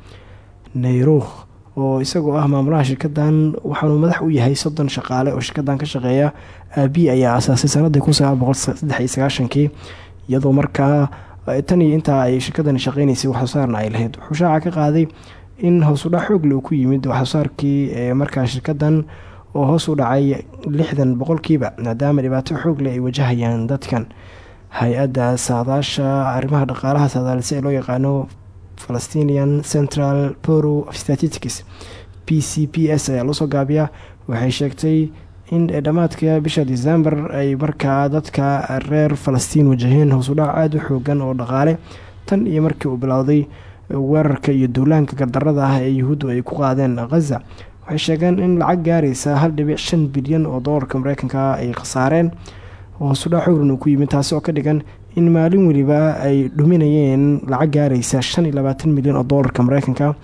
Nayruukh oo isagoo ah maamulaha shirkadan waxaanuu madax u yahay soddon shaqaale oo shirkadan ka shaqeeya aabi ayaa aasaasay sanadii sagaashankii iyadoo markaa tan iyo intaa ay shirkadani shaqeynaysay waxsoo saarna ay lahayd. Wuxuu shaaca ka qaaday in hoosudhac xoogle uu ku yimid waxsoo saarkii ee markaa shirkadan oo hoos u dhacay lixdan boqolkiiba maadaama dhibaato xoogle ay wajahayaan dadkan. Hay'adda saadaasha arrimaha dhaqaalaha saadaalise ee loo yaqaano palestinian central boro statistics p c p s ayaa loosoo gaabiya waxay sheegtay in dhammaadka bisha december ay markaa dadka reer falastiin wajaheen hoosudhac aada u xoogan oo dhaqaale. Tan iyo markii uu bilowday weerarka iyo duulaanka gardarada ah ee yuhuuddu ay ku qaadeen khaza waxay sheegeen in lacag gaaraysa hal dhibic shan bilyan oo doolarka mareykanka ay khasaareen. Hoosudhac xoogan uu ku yimid taasi oo ka dhigan in maalin weliba ay dhuminayeen lacag gaaraysa shan iyo labaatan milyan oo doolarka mareykanka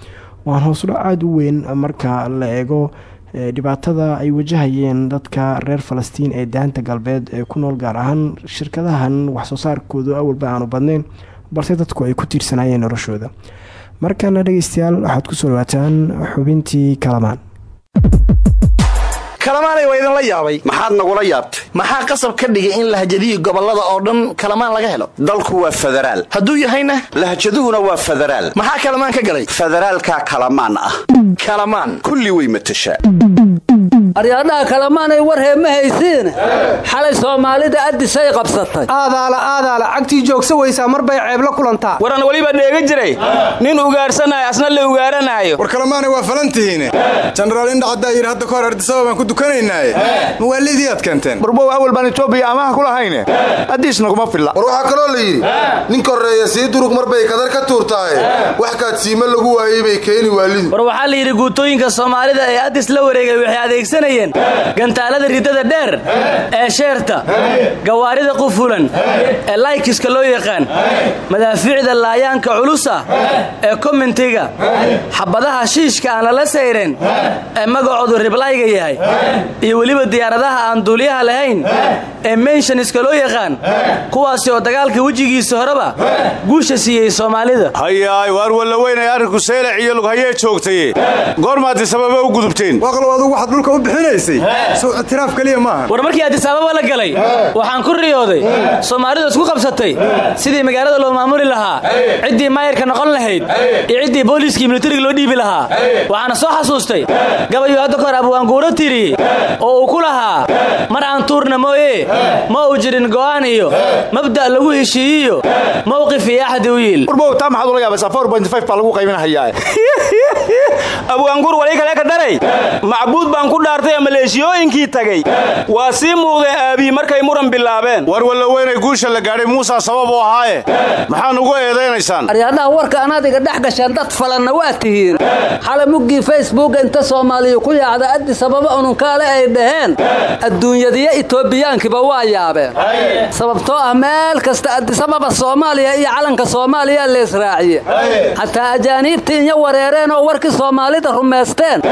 waan hoosudho aada u weyn marka la eego dhibaatada ay wajahayeen dadka reer falastiin ee daanta galbeed ee ku nool gaar ahaan shirkadahan waxsoo saarkoodu awalba aanu badnayn balse dadku ay ku tiirsanayeen noloshooda. Markana dhegeystayaal waxaad ku soo dhawaataan xubintii kalamaan kalamaanay waa idinla yaabay. Maxaad nagula yaabtay. Maxaa qasab ka dhigay in lahjadihi gobollada oo dhan kalamaan laga helo? Dalku waa federaal. Hadduu yahayna? Lahjaduhuna waa federaal. Maxaa kalamaan ka galay? Federaalkaa kalamaan ah. Kalamaan. Kulli way matashaa aryaadhaha kalamaanay war heema haysiin. Xalay soomaalida addisay qabsatay. Aadaala aadaala cagtii joogsa weysaa mar bay ceebla kulantaa waran weliba dheega jiray. Nin ugaarsanaayo asna la ugaaranaayo war kalamaanay waa falantihiine jenaraal indhacaddaa yidhi hadda ka hor ardisaba baan ku dukanaynaaye mawaalidii aad keenteen? Warbow awal baan etoobiya amaha ku lahayne addiisna kuma filla. War waxaa kaloo la yidhi nin korreeya sii durug mar bay kadar ka tuurtaaye. Wax kaadsiimo lagu waayey bay keeni waalidu war waxaa la yidhi guutooyinka soomaalida ee addis la wareegay waxay adeegsanayeen gantaalada ridada dheer ee sheerta gawaarida qufulan ee laykiska loo yaqaan madaafiicda laayaanka culusa ee komentiga xabadaha shiishka aan lala sayren ee magacoodu riblayga yahay iyo weliba diyaaradaha aan duuliyaha lahayn ee menshaniska loo yaqaan kuwaasi oo dagaalka wejigiisa horeba guusha siiyey soomaalida. Hayaay waar walla weynay arrinku seylac iyo lughayee joogtaye goormaaddi sababa u gudubteen u bixinaysay? Sow ictiraaf keliya maaha. War markii addisaababa la galay waxaan ku riyooday soomaalidu isku qabsatay. Sidii magaalada loo maamuli lahaa ciddii maayarka noqon lahayd iyo ciddii booliiskii militariga loo dhiibi lahaa waxaana soo xasuustay. Gabayuu hadda kahor abwaanguuro tiri oo uu ku lahaa mar aan tuurna mooye ma uu jirin go'aan iyo mabda' lagu heshiiyiyo mowqif iyo axdi u yiil. Warbow taa maxaad ula yaabaysaa baa lagu qaybinahayaa. [laughs] Abwaanguur wali kale ka daray macbuud baan ku dhaartay maleeshiyooyinkii tagay? Waa sii muuqdee aabii markay muran bilaabeen. War walla weynay guusha la gaadhay muusaa sabab u ahaaye. Maxaa nugu eedaynaysaan. Aryaadhaha warka anaadiga dhex gasheen dad falanna waa tihiin. Xalay muggii facebook inta soomaaliya ku yaacda addis ababa ununkaale ay dhaheen adduunyadiyo itoobiyaankiba waa yaabeen. Sababtoo ah meel kasta addisababa soomaaliya iyo calanka soomaaliya leesraaciye xataa ajaaniibtii inya wareereen oo warkii soomaalida rumaysteen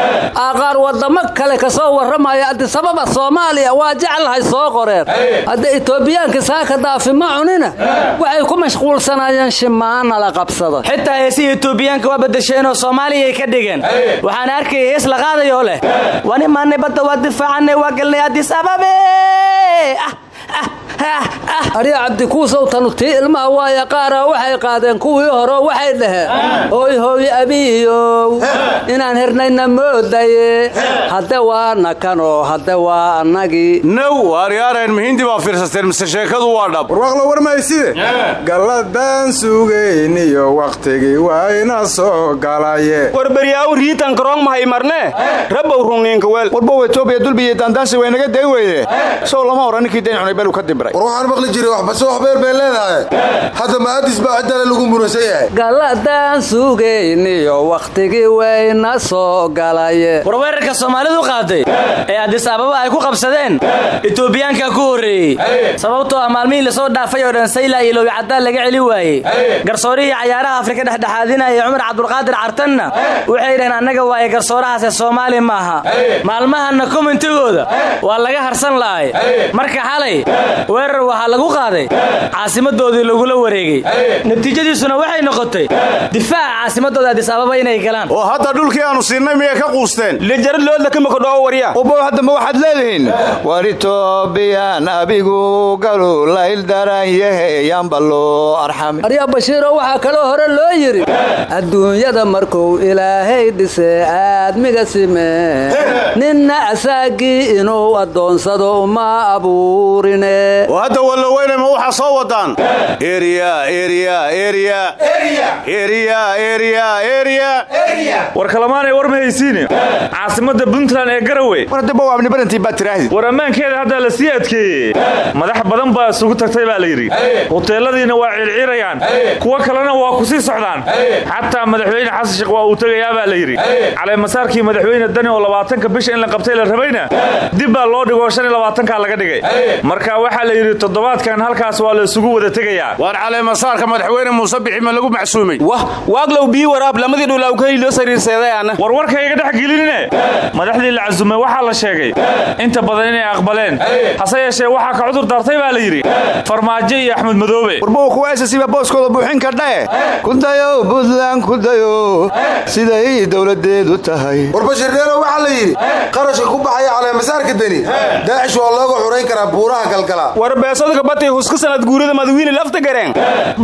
aaqaar waddamo kale ka soo warramaya addisababa soomaaliya waa jeclahay soo qoreen hadda itoobiyaanka saaka daafi ma cunina waxay ku mashquulsanaayeen shimaana la qabsada xitaa heesihii itoobiyaanka waa badasheenoo soomaaliyay ka dhigeen. Waxaana arkaya hees la qaadayoo leh. Wani maanay badda waa difaacanay waa galnay addis ababe arya cabdikuusow tanu tii ilmaha waaya qaara waxay qaadeen kuwii hore waxay dhaheen hooy hooy abiyow inaan hirnayna moodaye. Hadde waana kanoo hadde waa annagii. Now waaryaareen muhiimdii baa fiirsateen mise sheekadu waa dhab. Warwaaqlo war mahayside galladaan sugayniyo wakhtigii wayna soo galaye. Warbaryaaw riitan karoong mahay marne? Rabbow runniinka weel. Warbow etoobiya dulbiyo daandaansi way naga day weyde sow lama hora ninkii dayn cunay belu ka dibray. War waxaan maqli jiray waxbase waxbeer bay leedahay. Hadda ma addis baa ciddale lagu muransan yahay. Galladaan sugayniyo wakhtigii wayna soo galaye war weerarka soomaalidu qaaday ee addis ababa ay ku qabsadeen itoobiyaanka ku horreeyey. Sababtoo ah maalmihii la soo dhaafay oo dhan sayla iyo lowyacadaan laga celi waayey. Garsoorihii cayaaraha afrika dhexdhexaadinaya cumar cabdulqaadir cartanna waxay dhaheen annaga waaye garsoorahaase soomaali maaha. Maalmahanna komentigooda waa laga harsan la'ay marka xalay weerar waxaa lagu qaaday caasimadoodii lagula wareegay. Natiijadiisuna waxay noqotay difaaca caasimadooda addis ababa inay galaan. Oo hadda dhulkii aanu siinay miyay ka quusteen. Lijarad loodla ka makodhoo warya ubow haddama waxaad leedihiin? War itoobiyan abigu galu layl daran yaheyanbaloo arxami arya bashiiro waxaa kaloo hore loo yidhi adduunyada markuu ilaahay dhise aadmiga simee ninna asaagii inuu addoonsado uma abuurine oo hadda walla weyne ma waxaa soo wadaan war kalamaanay war ma haysiine caasimada puntland ee garowe war ammaankeeda haddaa la sii adkeeyey. Madax badan baa isugu tagtay baa la yidhi. Huteeladiina waa ciirciirayaan kuwo kalena waa ku sii socdaan. Xataa madaxweyne xasan sheekh waa uu tegayaa baa la yidhi. Caleemasaarkii madaxweyne dani oo labaatanka bisha in la qabtay la rabayna dib baa loo dhigoo shan iyo labaatankaa laga dhigay marka waxaa la yidhi toddobaadkan halkaas waa la isugu wada tegayaa waar caleemasaarka madaxweyne muuse bixi ma lagu macsuumay wah waaglow bii waraab lamadii dhulawkay loo sariirseedayaana warwarka iga dhex gelinine? Madaxdii la casumay waxaa la sheegay inta badan inay aqbaleen. Hase yeeshee waxaa ka cudur daartay baa la yidhi farmaajo iyo axmed madoobe. Warbow kuwaasasiba booskooda buuxin kardhae kudayo buntland kudayo siday dowladeedu tahay. Warbashirneelo waxaa la yidhi qarashka ku baxaya caleemasaarka deni daacish waa looga xurayn karaa buuraha galgala. War beesodka batay huska sanad guurida madawiine lafta gareen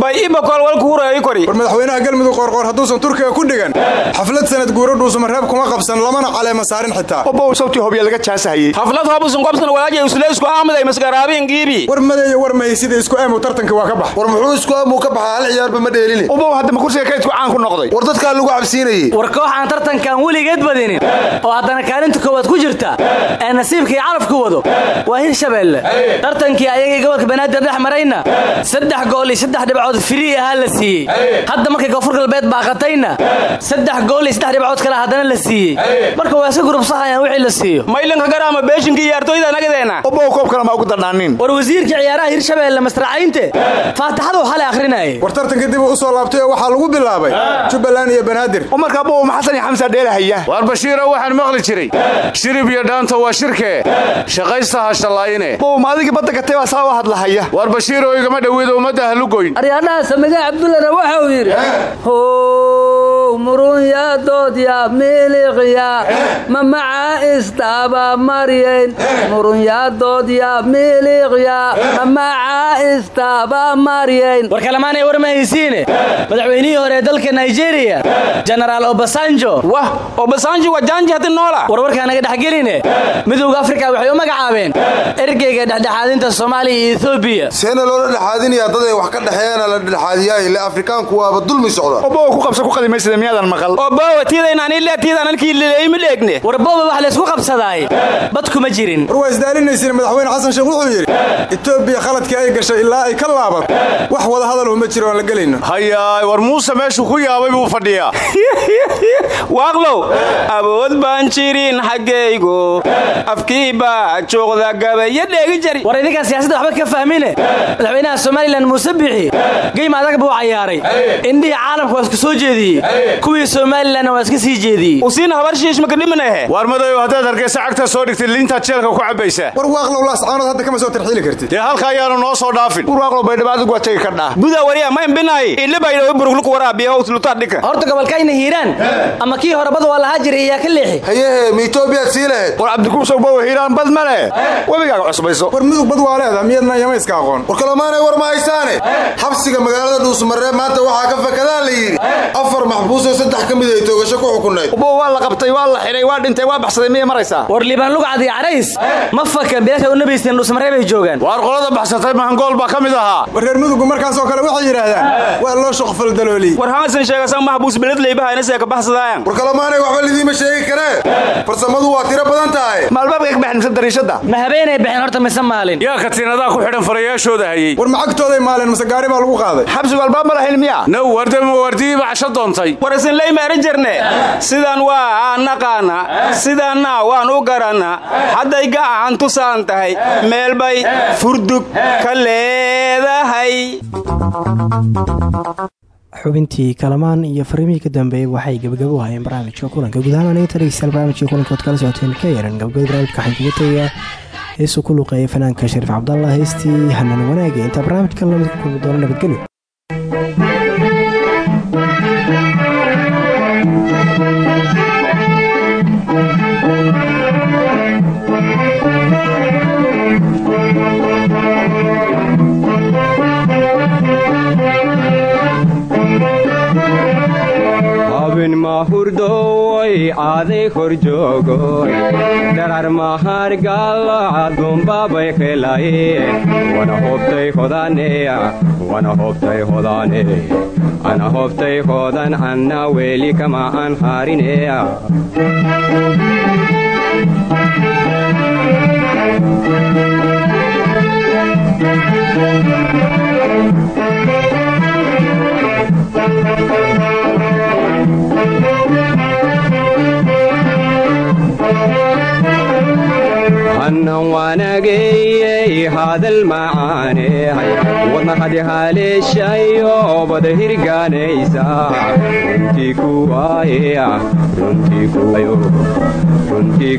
bay ibakool walku hurayo kori. War madaxweynaha galmudug qoorqoor hadduusan turkiga ku dhigan. Xaflad sanad guuro dhuusamareeb kuma qabsan lamana caleema saarin xitaa. Obow sawtii hobya laga jaasahayey xaflad hobusan qobsan walaaja usle isku aamuday masgaraabiin giibi war madeeyo war mahay sida isku aamu tartanka waa ka bax. War muxuu isku aamuu ka baxaa hal ciyaarba ma dheeline obow haddama kursiga kaydku caan ku noqday? War dadkaa lagu cabsiinayey war koox aan tartankan weligeed badinin oo haddana kaalinta koowaad ku jirta ee nasiibkii calafku wado waa hirshabeelle tartankii ayagii gobolka banaadir dhex marayna saddex gool iyo saddex dhibcood firii ahaa la siiyey. Hadda markay koonfur galbeed baaqatayna saddex gool iyo saddex dhibcood kale haddana la siiyey. Marka waa iska gurubsahayaan wixii la siiyo. Maylanka garaama beeshinka iyo artoyda nagadeena obow koob kale ma ugu dadhaanin war wasiirka ciyaaraha hirshabeelle masracaynte faataxadu xale akhrinayay. War tartanka dib u soo laabtay oo waxaa lagu bilaabay jubbaland iyo banaadir. Marka abow maxasan iyo xamsa dheelahaya waar bashiiro waxaan maqli jiray. Shirib iyo dhaanta waa shirkee. Shaqaysta ha shallaayine bow ma adigii badda gatay baa saa u hadlahaya. Waar bashiiro igama dhoweedo ummadda halugoyn aryaadhaha samigee cabdullana waxa uu yidhi how murunyaa doodya miliqya ma maca istaaba maryayn. Murunyaa doodya miliqya ma maca istaaba maryayn. War kalamaanay war ma haysiine madaxweynihii hore ee dalka nigeria jenaraal obasanjo. Wah obasanjo waa jaanji hadi noola. War warkaa naga dhexgeline. Midowda afrika waxay u magacaabeen. Ergeyga dhexdhexaadinta soomaaliya iyo ethoobiya seena loola dhexaadinayaa dad ay wax ka dhexeeyana la dhexaadiyaa ile afrikaanku waaba dulmi socda. Obow ku qabsa ku qadimaysada miyaadan maqal. Obowa tiidaynanile tiidanalkii lileeyma dheegne war booba wax laysku qabsadaay. Bad kuma jirin. War waa isdaalinaysiin madaxweyne xasan sheekh wuxuu yidhi etoobiya khaladkii ay gashay ilaa ay ka laabato wax wada hadal uma jiro aan la gelayno. Hayaay war muuse meeshuu ku yaabay buu fadhiyaa. [laughs] Waaqlow awood baan jirin xaggaygu. Afkii baa juuqda gabayo dheegi jari war idinkaan siyaasadda waxba ka fahmine? Madaxweynaha somalilan muuse geym adag buu cayaaray indhihii caalamka waa isku soo jeediyey. Kuwii somalilanna waa iska sii jeediyey. Usiina habar shiishmaka dhiminahe waar madayo haddaad hargeysa cagta soo dhigtid liintaad jeelka ku cabbaysaa war waaqlow laascaanood hadda kama soo tarxiili kartid. Dee halka ayaanu noo soo dhaafin. War waaqlow baydhabo adigu waa tegi kardhaa buda wariya ma imbinaay ile baydhabo burugluku waraabiya hows lutaad dhika horta gobolkayna hiiraan. Ama kii horebada waa lahaa jiray ka leexi. Hayehe ma etoobiyaad sii lahayd war cabdikuusow bow hiiraan bad ma leh webigaaga cusbayso mudug bad waa leeda miyadna yamayska aqoon? War kalamaanay war ma haysaane? Xabsiga magaalada dhuusmareeb maanta waxaa ka fakadaa la yidhi. Afar maxbuusoo saddex ka mid ay toogasho ku xukunayd obow waa la qabtay waa la xidhay waa dhintay waa baxsaday miyay maraysaa? War liibaan lugcad iyo carays. Ma fakan bilaasha u nabaysteen dhuusmareeb ay joogaan. Waar qolada baxsatay mahangool baa ka mid ahaa. War reer mudugu markaasoo kale waxay yidhaahdaan waa loo shoqfal dalooliyey war hamasan sheegasan maxbuus beled leybahayna see ka baxsadaayan war kalamaanay waxba lidiima sheegi karee? Farsamadu waa tiro badan tahay. Maalbaabka ka baxin mise dariishadda ma habeenay baxeen horta mise maalin. Yaa katiinadaa ku xidhan farayaashooda hayey war macagtooday maaleen mase gaari baa lagu qaaday? Xabsigu albaab ma lahayn miya now wardama waardiyiiba casho doontay. War isin leyma eran jirne. Sidaan waa naqaana. Sidaanna waan u garanaa hadday gacan tusaan tahay meel bay furdug ka leedahay. Xubintii kalamaan iyo fariimihii ka dambeeyey waxay gabagabo u hayeen barnaamijka kulanka guud ahaan aniga tadhegeystayaal barnaamijka kulanka ood kala socoteen ka yaran gabagabada barnaamijka waxaan kaga tegayaa heesuu ku luuqeeyay fanaanka shariif cabdallah. Heystii hanan wanaage intaa barnaamijkan la mid ku kulmi nabadgelyo mahurdoy aaday kor joogoy dharar mahargalacadunbabay helaye wana hobtay hodaneya wana hobtay hodane ana hobtay hodan anna weli kama an harineya hannan waanageyey hadal macaan hadi haleeshayo bada hirgaanaysa runtii kuwaaye runtii kuwayo runtii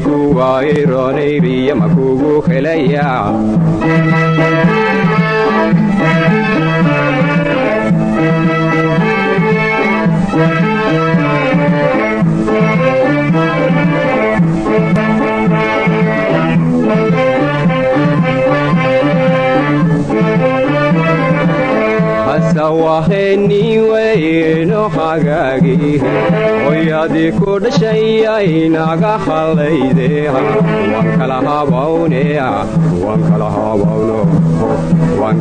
kuwaaye roonayriya makugu helaya hasawaheniweyno hagaagi hoyadii ku dhashayay naga hallayde waan kala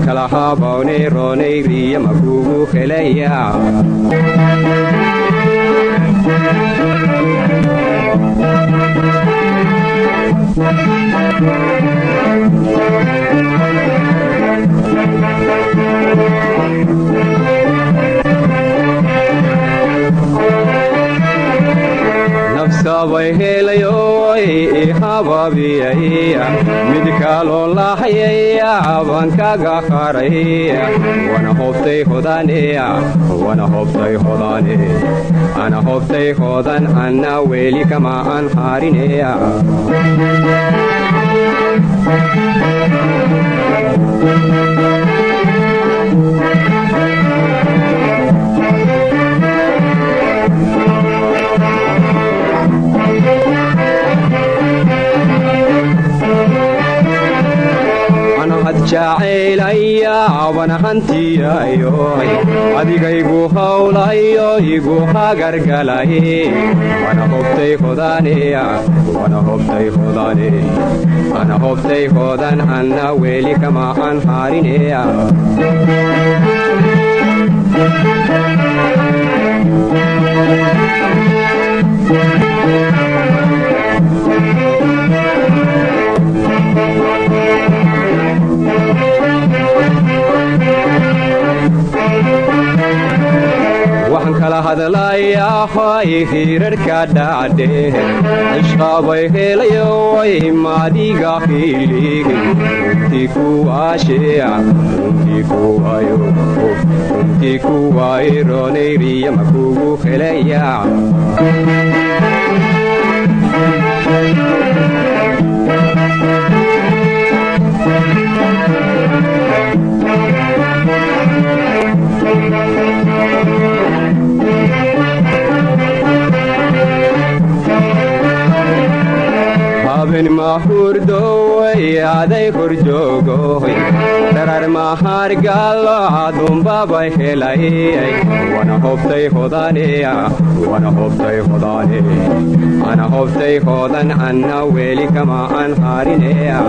kala habawne roonayriya makugu helaya nafsabay helayoy ihababiyay mid kaloo lahayaya baan kaga haray wana hobtay hodane wana hobtay hodane ana hobtay hodan anna weli kama aan harineya jacaylaya wana hantiyayo adigaygu hawlayo igu hagargalay ana hobtay hodan anna weli kama aan harineya waxaan kala hadlayahay hirarhka dhacde ishqabay helayoy maadiga hilig runtii kuwaashe runtii kuwayo runtii kuwaay roonayriya makugu helaya haben mahurdoway aday horjoogoy darar mahargalo adumbabay helay wana hobtay hodane wana hobtay hodane ana hobtay hodan anna weli kama aan harineya